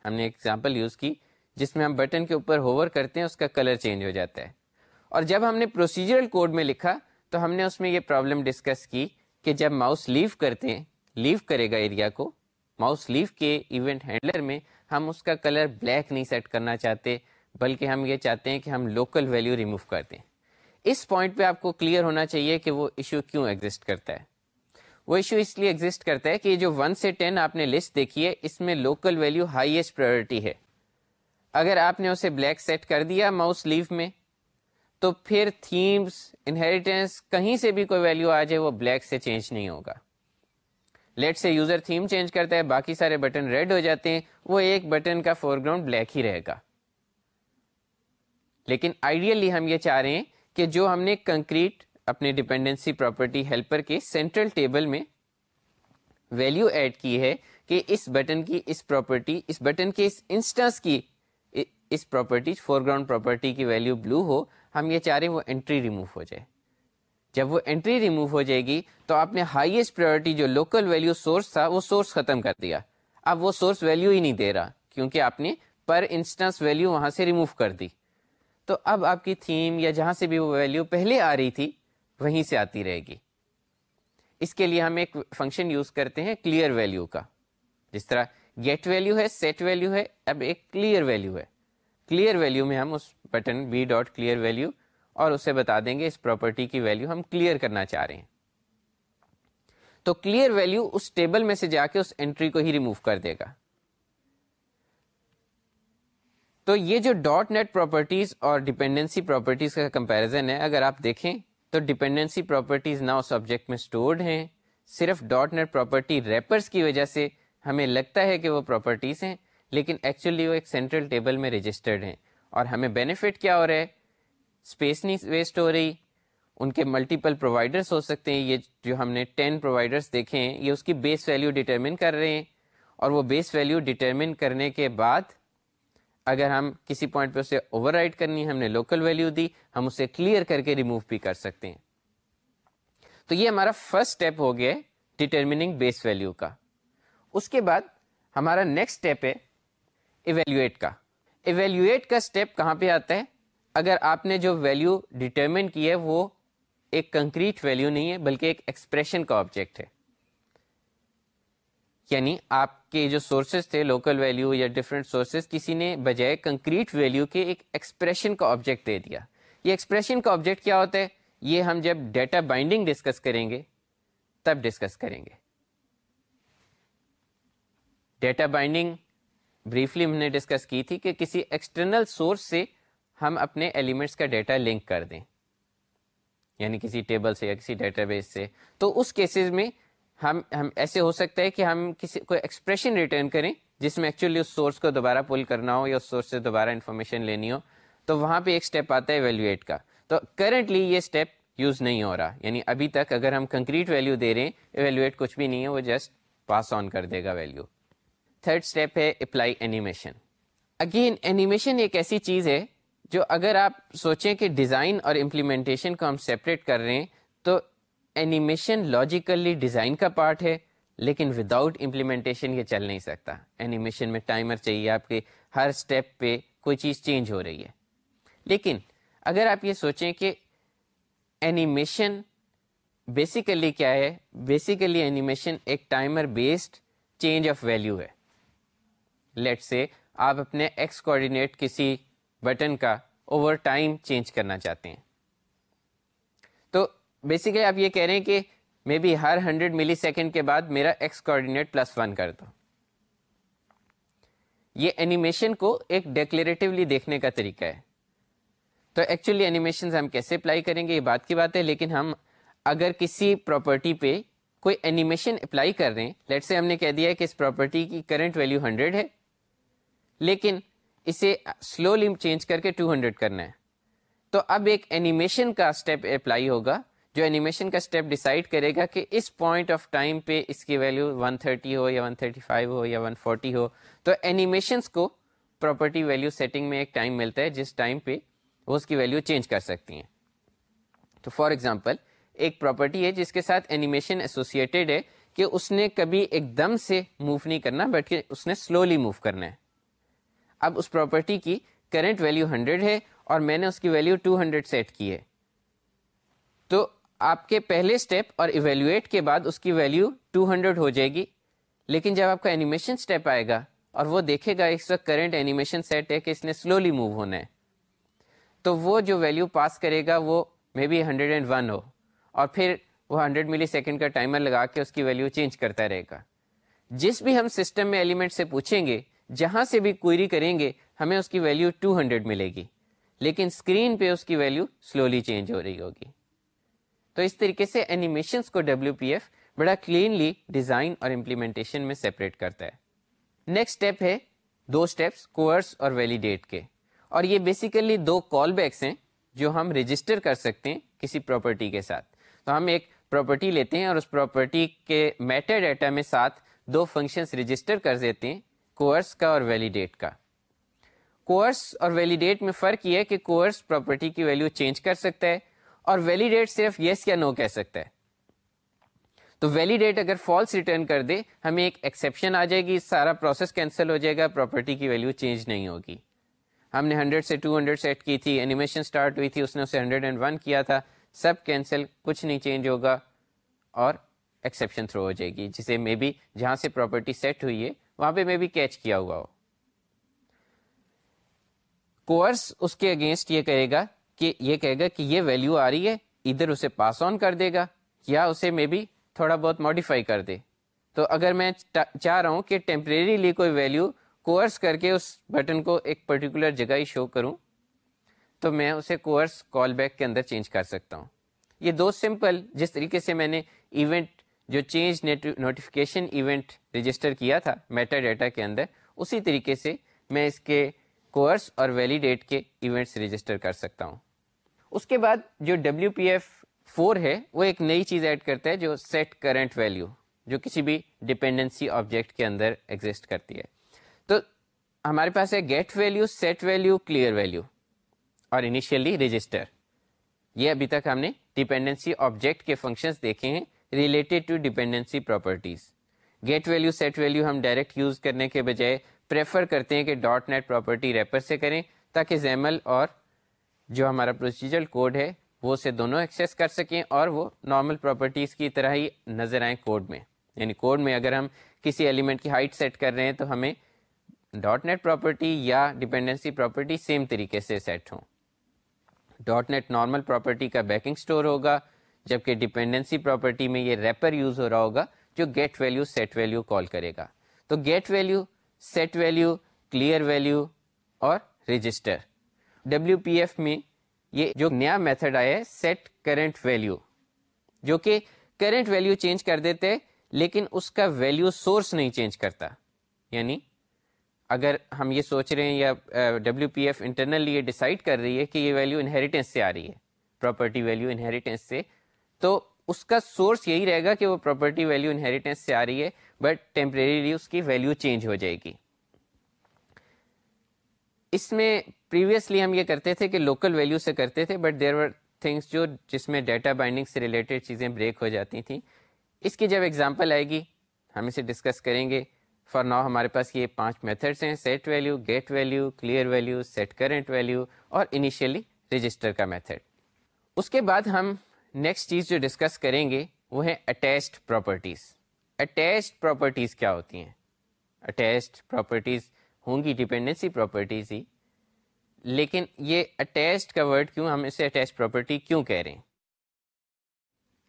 ہم نے ایگزامپل یوز کی، جس میں ہم بٹن کے اوپر ہوور کرتے ہیں، اس کا کلر چینج ہو جاتا ہے۔ اور جب ہم نے پروسیجرل کوڈ میں لکھا تو ہم نے اس میں یہ پرابلم ڈسکس کی کہ جب ماؤس لیو کرتے ہیں لیو کرے گا ایریا کو ماؤس لیو کے ایونٹ ہینڈلر میں ہم اس کا کلر بلیک نہیں سیٹ کرنا چاہتے، بلکہ ہم یہ چاہتے ہیں کہ ہم لوکل ویلیو ریموو کر دیں۔ اس پوائنٹ پہ آپ کو کلیئر ہونا چاہیے کہ وہ ایشو کیوں ایگزٹ کرتا ہے۔ وہ ایشو اس لیے ایگزٹ کرتا ہے کہ یہ جو ون سے ٹین آپ نے لسٹ دیکھی ہے، اس میں لوکل ویلیو ہائیسٹ پرائرٹی ہے۔ اگر آپ نے اسے بلیک سیٹ کر دیا ماؤس لیو میں تو پھر تھیمس انہیریٹینس کہیں سے بھی کوئی ویلیو آ جائے، وہ بلیک سے چینج نہیں ہوگا۔ لیٹ سے یوزر تھیم چینج کرتا ہے، باقی سارے بٹن ریڈ ہو جاتے ہیں، وہ ایک بٹن کا فور گراؤنڈ بلیک ہی رہے گا۔ لیکن آئیڈیلی ہم یہ چاہ رہے ہیں کہ جو ہم نے کنکریٹ اپنے ڈپینڈنسی پراپرٹی ہیلپر کے سینٹرل ٹیبل میں ویلیو ایڈ کی ہے کہ اس بٹن کی اس پراپرٹی اس بٹن کے اس انسٹنس کی، اس پراپرٹی فور گراؤنڈ پراپرٹی کی ویلیو بلو ہو ہم یہ چاہ رہے ہیں وہ انٹری ریموو ہو جائے۔ جب وہ انٹری ریموو ہو جائے گی تو آپ نے ہائیسٹ پرائرٹی جو لوکل ویلیو سورس تھا وہ سورس ختم کر دیا۔ اب وہ سورس ویلیو ہی نہیں دے رہا کیونکہ آپ نے پر انسٹنس ویلیو وہاں سے ریموو کر دی۔ تو اب آپ کی تھیم یا جہاں سے بھی وہ ویلیو پہلے آ رہی تھی وہیں سے آتی رہے گی۔ اس کے لیے ہم ایک فنکشن یوز کرتے ہیں کلیئر ویلیو کا۔ جس طرح گیٹ ویلیو ہے سیٹ ویلیو ہے، اب ایک کلیئر ویلیو ہے۔ کلیئر ویلیو میں ہم اس button B dot clear value اور اسے بتا دیں گے اس پراپرٹی کی ویلیو ہم کلیئر کرنا چاہ رہے ہیں۔ تو کلیئر ویلیو اس ٹیبل میں سے جا کے اس انٹری کو ہی ریموو کر دے گا۔ تو یہ جو ڈاٹ نیٹ پراپرٹیز اور ڈیپینڈنسی پراپرٹیز کا کمپیرزن ہے، اگر آپ دیکھیں تو ڈیپینڈنسی پراپرٹیز نہ اس آبجیکٹ میں اسٹورڈ ہیں، صرف ڈاٹ نیٹ پراپرٹی ریپرس کی وجہ سے ہمیں لگتا ہے کہ وہ پراپرٹیز ہیں۔ لیکن ایکچولی وہ ایک سینٹرل ٹیبل میں رجسٹرڈ ہیں۔ اور ہمیں بینیفٹ کیا ہو رہا ہے؟ اسپیس نہیں ویسٹ ہو رہی۔ ان کے ملٹیپل پرووائڈرس ہو سکتے ہیں۔ یہ جو ہم نے ٹین پرووائڈرس دیکھے ہیں، یہ اس کی بیس ویلیو ڈیٹرمن کر رہے ہیں۔ اور وہ بیس ویلیو ڈٹرمن کرنے کے بعد اگر ہم کسی پوائنٹ پہ اسے اوور رائڈ کرنی ہے، ہم نے لوکل ویلیو دی، ہم اسے کلیئر کر کے ریموو بھی کر سکتے ہیں۔ تو یہ ہمارا فرسٹ اسٹیپ ہو گیا ڈٹرمنگ بیس ویلیو کا۔ اس کے بعد ہمارا نیکسٹ اسٹیپ ہے ایویلویٹ کا۔ ایویلویٹ کا اسٹیپ کہاں پہ آتا ہے؟ اگر آپ نے جو ویلیو ڈٹرمن کی ہے وہ ایک کنکریٹ ویلیو نہیں ہے، بلکہ ایک ایکسپریشن کا آبجیکٹ ہے۔ یعنی آپ کے جو سورسز تھے لوکل ویلیو یا ڈفرینٹ سورسز کسی نے بجائے کنکریٹ ویلیو کے ایک ایکسپریشن کا آبجیکٹ دے دیا۔ یہ ایکسپریشن کا آبجیکٹ کیا ہوتا ہے؟ یہ ہم جب ڈیٹا بائنڈنگ ڈسکس کریں گے، تب ڈسکس کریں گے۔ ڈیٹا بائنڈنگ بریفلی ہم نے ڈسکس کی تھی کہ کسی ایکسٹرنل سورس سے ہم اپنے ایلیمنٹس کا ڈیٹا لنک کر دیں۔ یعنی کسی ٹیبل سے یا کسی ڈیٹا بیس سے۔ تو اس کیسز میں ہم ہم ایسے ہو سکتا ہے کہ ہم کسی کوئی ایکسپریشن ریٹرن کریں جس میں ایکچولی اس سورس کو دوبارہ پل کرنا ہو یا اس سورس سے دوبارہ انفارمیشن لینی ہو۔ تو وہاں پہ ایک اسٹیپ آتا ہے ویلویٹ کا۔ تو کرنٹلی یہ اسٹیپ یوز نہیں ہو رہا۔ یعنی ابھی تک اگر ہم کنکریٹ ویلو دے رہے ہیں ایویلویٹ کچھ بھی نہیں ہے، وہ جسٹ پاس آن کر دے گا ویلو تھرڈ اسٹیپ ہے اپلائی اینیمیشن۔ اگین اینیمیشن ایک ایسی چیز ہے جو اگر آپ سوچیں کہ ڈیزائن اور امپلیمنٹیشن کو ہم سیپریٹ کر رہے ہیں، تو اینیمیشن لاجیکلی ڈیزائن کا پارٹ ہے، لیکن وداؤٹ امپلیمنٹیشن یہ چل نہیں سکتا۔ اینیمیشن میں ٹائمر چاہیے آپ کے، ہر اسٹیپ پہ کوئی چیز چینج ہو رہی ہے۔ لیکن اگر آپ یہ سوچیں کہ اینیمیشن بیسیکلی کیا ہے؟ بیسیکلی اینیمیشن ایک timer based change of value ہے۔ لیٹ سے آپ اپنے ایکس کوآڈینیٹ کسی بٹن کا اوور ٹائم چینج کرنا چاہتے ہیں۔ تو بیسیکلی آپ یہ کہہ رہے ہیں کہ مے بی ہر ہنڈریڈ ملی سیکنڈ کے بعد میرا ایکس کوآڈینیٹ پلس ون کر دو۔ یہ اینیمیشن کو ایک ڈیکلیریٹیولی دیکھنے کا طریقہ ہے۔ تو ایکچولی اینیمیشن ہم کیسے اپلائی کریں گے یہ بات کی بات ہے، لیکن ہم اگر کسی پراپرٹی پہ کوئی اینیمیشن اپلائی کر رہے ہیں لیٹ سے ہم نے کہہ دیا کہ اس پراپرٹی کی کرنٹ ویلو ہنڈریڈ ہے لیکن اسے سلولی چینج کر کے ٹو ہنڈریڈ کرنا ہے۔ تو اب ایک اینیمیشن کا اسٹیپ اپلائی ہوگا، جو اینیمیشن کا اسٹیپ ڈیسائڈ کرے گا کہ اس پوائنٹ آف ٹائم پہ اس کی ویلو 130 ہو یا 135 ہو یا 140 ہو۔ تو اینیمیشنس کو پراپرٹی ویلو سیٹنگ میں ایک ٹائم ملتا ہے، جس ٹائم پہ وہ اس کی ویلو چینج کر سکتی ہیں۔ تو فار ایگزامپل ایک پراپرٹی ہے جس کے ساتھ اینیمیشن ایسوسیٹیڈ ہے کہ اس نے کبھی ایک دم سے موو نہیں کرنا، بلکہ اس نے سلولی موو کرنا ہے۔ اب اس پراپرٹی کی کرنٹ ویلو ہنڈریڈ ہے اور میں نے اس کی ویلو ٹو ہنڈریڈ سیٹ کی ہے۔ تو آپ کے پہلے اسٹیپ اور ایویلویٹ کے بعد اس کی ویلو ٹو ہنڈریڈ ہو جائے گی۔ لیکن جب آپ کا اینیمیشن اسٹیپ آئے گا اور وہ دیکھے گا اس وقت کرنٹ اینیمیشن سیٹ ہے کہ اس نے سلولی موو ہونا ہے۔ تو وہ جو ویلو پاس کرے گا وہ maybe hundred and one ہو اور پھر وہ ہنڈریڈ ملی سیکنڈ کا ٹائمر لگا کے اس کی ویلو چینج کرتا رہے گا۔ جس بھی ہم سسٹم میں ایلیمنٹ سے پوچھیں گے جہاں سے بھی کوئری کریں گے، ہمیں اس کی ویلو ٹو ہنڈریڈ ملے گی۔ لیکن اسکرین پہ اس کی ویلو سلولی چینج ہو رہی ہوگی۔ تو اس طریقے سے اینیمیشنس کو ڈبلو پی ایف بڑا کلینلی ڈیزائن اور امپلیمنٹیشن میں سیپریٹ کرتا ہے۔ نیکسٹ اسٹیپ ہے دو اسٹیپس کورس اور ویلیڈیٹ کے۔ اور یہ بیسیکلی دو کال بیکس ہیں جو ہم رجسٹر کر سکتے ہیں کسی پراپرٹی کے ساتھ۔ تو ہم ایک پراپرٹی لیتے ہیں اور اس پراپرٹی کے میٹر ڈیٹا میں ساتھ دو فنکشنس رجسٹر کر دیتے ہیں۔ کورس کا اور ویلیڈیٹ کا۔ کورس اور ویلیڈیٹ میں فرق یہ ہے کہ کورس پراپرٹی کی ویلیو چینج کر سکتا ہے اور ویلیڈیٹ صرف یس یا نو کہہ سکتا ہے۔ تو ویلیڈیٹ اگر فالس ریٹرن کر دے، ہمیں ایک ایکسیپشن آ جائے گی، سارا پروسیس کینسل ہو جائے گا پراپرٹی کی ویلیو چینج نہیں ہوگی۔ ہم نے 100 سے 200 سیٹ کی تھی اینیمیشن سٹارٹ ہوئی تھی، اس نے اسے 101 کیا تھا، سب کینسل کچھ نہیں چینج ہوگا اور ایکسیپشن تھرو ہو جائے گی، جسے مے بی جہاں سے پراپرٹی سیٹ ہوئی ہے وہاں پہ مے بی کیچ کیا ہوا ہو کورس اس کے اگینسٹ یہ کہے گا کہ یہ کہے گا کہ یہ ویلیو آ رہی ہے، ادھر اسے پاس آن کر دے گا، یا اسے مے بی تھوڑا بہت ماڈیفائی کر دے۔ تو اگر میں چاہ رہا ہوں کہ ٹیمپریریلی کوئی ویلیو کورس کر کے اس بٹن کو ایک پرٹیکولر جگہ ہی شو کروں، تو میں اسے کورس کال بیک کے اندر چینج کر سکتا ہوں۔ یہ دو سمپل جس طریقے سے میں نے ایونٹ جو چینج نوٹیفکیشن ایونٹ رجسٹر کیا تھا میٹا ڈیٹا کے اندر، اسی طریقے سے میں اس کے کورس اور ویلیڈیٹ کے ایونٹس رجسٹر کر سکتا ہوں۔ اس کے بعد جو ڈبلو پی ایف فور ہے، وہ ایک نئی چیز ایڈ کرتا ہے جو سیٹ کرنٹ ویلیو جو کسی بھی ڈپینڈنسی آبجیکٹ کے اندر ایگزٹ کرتی ہے۔ تو ہمارے پاس ہے get value set value clear value اور انیشیلی رجسٹر یہ ابھی تک ہم نے ڈپینڈنسی آبجیکٹ کے فنکشنز دیکھے ہیں۔ Related to dependency properties get value set value ہم ڈائریکٹ یوز کرنے کے بجائے پریفر کرتے ہیں کہ ڈاٹ نیٹ پراپرٹی ریپر سے کریں تاکہ زیمل اور جو ہمارا پروسیجر کوڈ ہے وہ اسے دونوں ایکسیس کر سکیں اور وہ نارمل پراپرٹیز کی طرح ہی نظر آئیں کوڈ میں. یعنی کوڈ میں اگر ہم کسی ایلیمنٹ کی ہائٹ سیٹ کر رہے ہیں تو ہمیں ڈاٹ نیٹ پراپرٹی یا ڈپینڈنسی پراپرٹی سیم طریقے سے سیٹ ہوں. ڈاٹ نیٹ نارمل پراپرٹی کا بیکنگ اسٹور ہوگا. جبکہ ڈپینڈنسی پراپرٹی میں یہ ریپر یوز ہو رہا ہوگا جو get value set value call کرے گا۔ تو get value set value clear value اور رجسٹر ڈبلو پی ایف میں یہ جو نیا میتھڈ آیا ہے سیٹ کرنٹ ویلو جو کہ کرنٹ ویلو چینج کر دیتے لیکن اس کا ویلو سورس نہیں چینج کرتا۔ یعنی اگر ہم یہ سوچ رہے ہیں یا ڈبلو پی ایف انٹرنلی یہ ڈیسائڈ کر رہی ہے کہ یہ ویلو انہیریٹنس سے آ رہی ہے۔ پراپرٹی ویلو انہیریٹنس سے تو اس کا سورس یہی رہے گا کہ وہ پراپرٹی ویلو انہیریٹنس سے آ رہی ہے بٹ ٹیمپریریلی اس کی ویلو چینج ہو جائے گی۔ اس میں پریویسلی ہم یہ کرتے تھے کہ لوکل ویلو سے کرتے تھے بٹ دیر ور تھنگس جو جس میں ڈیٹا بائنڈنگ سے ریلیٹڈ چیزیں بریک ہو جاتی تھیں۔ اس کی جب ایگزامپل آئے گی، ہم اسے ڈسکس کریں گے۔ فار ناؤ ہمارے پاس یہ پانچ میتھڈس ہیں set value get value clear value set current value اور انیشیلی رجسٹر کا میتھڈ اس کے بعد ہم نیکسٹ چیز جو ڈسکس کریں گے وہ ہے اٹیچڈ پراپرٹیز اٹیچڈ پراپرٹیز کیا ہوتی ہیں؟ اٹیچڈ پراپرٹیز ہوں گی ڈپینڈنسی پراپرٹیز ہی. لیکن یہ اٹیچڈ کا ورڈ کیوں ہم اسے اٹیچ پراپرٹی کیوں کہہ رہے ہیں؟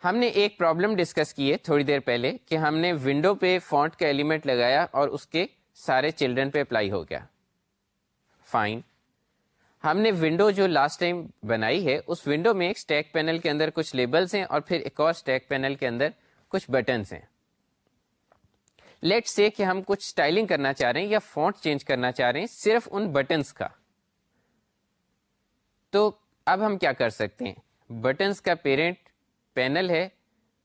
ہم نے ایک پرابلم ڈسکس کی ہے تھوڑی دیر پہلے کہ ہم نے ونڈو پہ فونٹ کا ایلیمنٹ لگایا اور اس کے سارے چلڈرن پہ اپلائی ہو گیا. فائن ہم نے ونڈو جو لاسٹ ٹائم بنائی ہے، اس ونڈو میں ایک اسٹیک پینل کے اندر کچھ لیبلس ہیں اور پھر ایک اور اسٹیک پینل کے اندر کچھ بٹنس ہیں۔ لیٹ سے کہ ہم کچھ اسٹائلنگ کرنا چاہ رہے ہیں یا فونٹ چینج کرنا چاہ رہے ہیں صرف ان بٹنس کا۔ تو اب ہم کیا کر سکتے ہیں؟ بٹنس کا پیرنٹ پینل ہے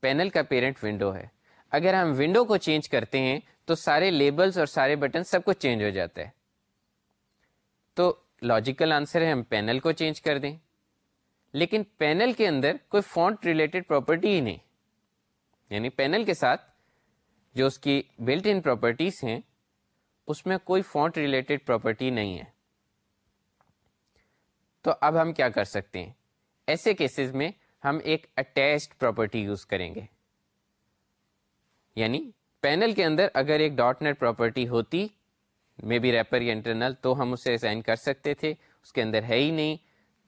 پینل کا پیرنٹ ونڈو ہے۔ اگر ہم ونڈو کو چینج کرتے ہیں تو سارے لیبلس اور سارے بٹن سب کچھ چینج ہو جاتا ہے۔ تو لاجیکل آنسر ہے، ہم پینل کو چینج کر دیں۔ لیکن پینل کے اندر کوئی فونٹ ریلیٹڈ پراپرٹی ہی نہیں۔ یعنی پینل کے ساتھ جو اس کی بلٹ ان پراپرٹیز ہیں، اس میں کوئی فونٹ ریلیٹڈ پراپرٹی نہیں ہے۔ تو اب ہم کیا کر سکتے ہیں؟ ایسے کیسز میں ہم ایک اٹیچڈ پراپرٹی یوز کریں گے۔ یعنی پینل کے اندر اگر ایک ڈاٹ نیٹ پراپرٹی ہوتی مے بی ریپر یا انٹرنل تو ہم اسے اسائن کر سکتے تھے، اس کے اندر ہے ہی نہیں۔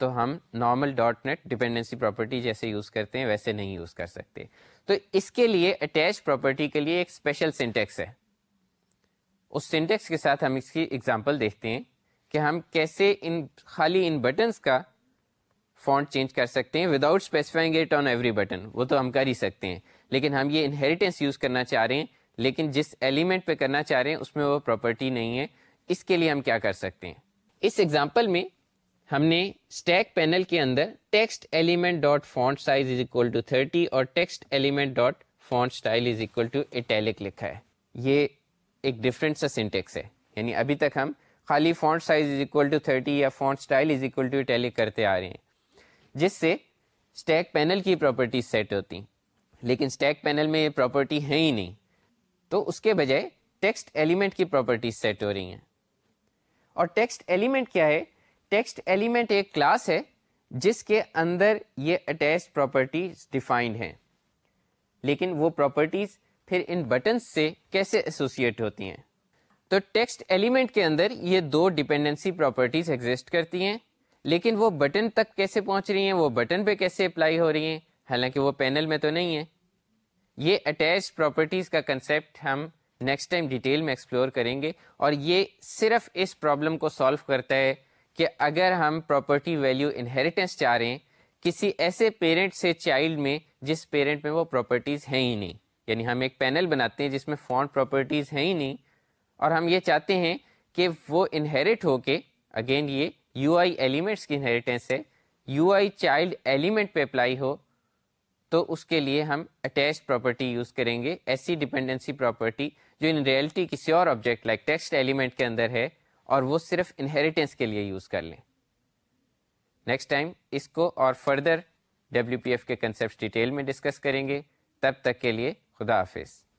تو ہم normal dot net dependency property جیسے یوز کرتے ہیں، ویسے نہیں یوز کر سکتے۔ تو اس کے لیے اٹیچ پراپرٹی کے لیے ایک اسپیشل سینٹیکس ہے۔ اس سینٹیکس کے ساتھ ہم اس کی ایگزامپل دیکھتے ہیں کہ ہم کیسے ان خالی ان بٹنس کا فونٹ چینج کر سکتے ہیں without specifying it on every button وہ تو ہم کر ہی سکتے ہیں، لیکن ہم یہ انہیریٹنس یوز کرنا چاہ رہے ہیں لیکن جس ایلیمنٹ پہ کرنا چاہ رہے ہیں، اس میں وہ پراپرٹی نہیں ہے۔ اس کے لیے ہم کیا کر سکتے ہیں؟ اس ایگزامپل میں ہم نے اسٹیک پینل کے اندر text element dot font size is equal to thirty اور text element dot font style is equal to italic لکھا ہے۔ یہ ایک ڈفرینٹ سا سنٹیکس ہے۔ یعنی ابھی تک ہم خالی font size is equal to thirty یا font style is equal to italic کرتے آ رہے ہیں۔ جس سے اسٹیک پینل کی پراپرٹی سیٹ ہوتی لیکن اسٹیک پینل میں یہ پراپرٹی ہے ہی نہیں۔ تو اس کے بجائے ٹیکسٹ ایلیمنٹ کی پراپرٹی سیٹ ہو رہی ہیں۔ اور ٹیکسٹ ایلیمنٹ کیا ہے؟ ٹیکسٹ ایلیمنٹ ایک کلاس ہے جس کے اندر یہ اٹیچ پراپرٹیز ڈیفائنڈ ہیں۔ لیکن وہ پراپرٹیز پھر ان بٹنس سے کیسے ایسوسیٹ ہوتی ہیں؟ تو ٹیکسٹ ایلیمنٹ کے اندر یہ دو ڈپینڈنسی پراپرٹیز ایگزٹ کرتی ہیں، لیکن وہ بٹن تک کیسے پہنچ رہی ہیں؟ وہ بٹن پہ کیسے اپلائی ہو رہی ہیں؟ حالانکہ وہ پینل میں تو نہیں ہے یہ اٹیچ پراپرٹیز کا کنسیپٹ ہم نیکسٹ ٹائم ڈیٹیل میں ایکسپلور کریں گے اور یہ صرف اس پرابلم کو سالو کرتا ہے کہ اگر ہم پراپرٹی ویلیو انہیریٹنس چاہ رہے ہیں، کسی ایسے پیرنٹ سے چائلڈ میں جس پیرنٹ میں وہ پراپرٹیز ہیں ہی نہیں۔ یعنی ہم ایک پینل بناتے ہیں جس میں فونٹ پراپرٹیز ہیں ہی نہیں۔ اور ہم یہ چاہتے ہیں کہ وہ انہیریٹ ہو کے اگین یہ یو آئی ایلیمنٹس کی انہیریٹنس ہے یو آئی چائلڈ ایلیمنٹ پہ اپلائی ہو تو اس کے لیے ہم اٹیچ پراپرٹی یوز کریں گے، ایسی ڈپینڈنسی پراپرٹی جو ان ریئلٹی کسی اور آبجیکٹ لائک ٹیکسٹ ایلیمنٹ کے اندر ہے اور وہ صرف انہیریٹنس کے لیے یوز کر لیں۔ نیکسٹ ٹائم اس کو اور فردر ڈبلیو پی ایف کے کنسیپٹ ڈیٹیل میں ڈسکس کریں گے۔ تب تک کے لیے خدا حافظ۔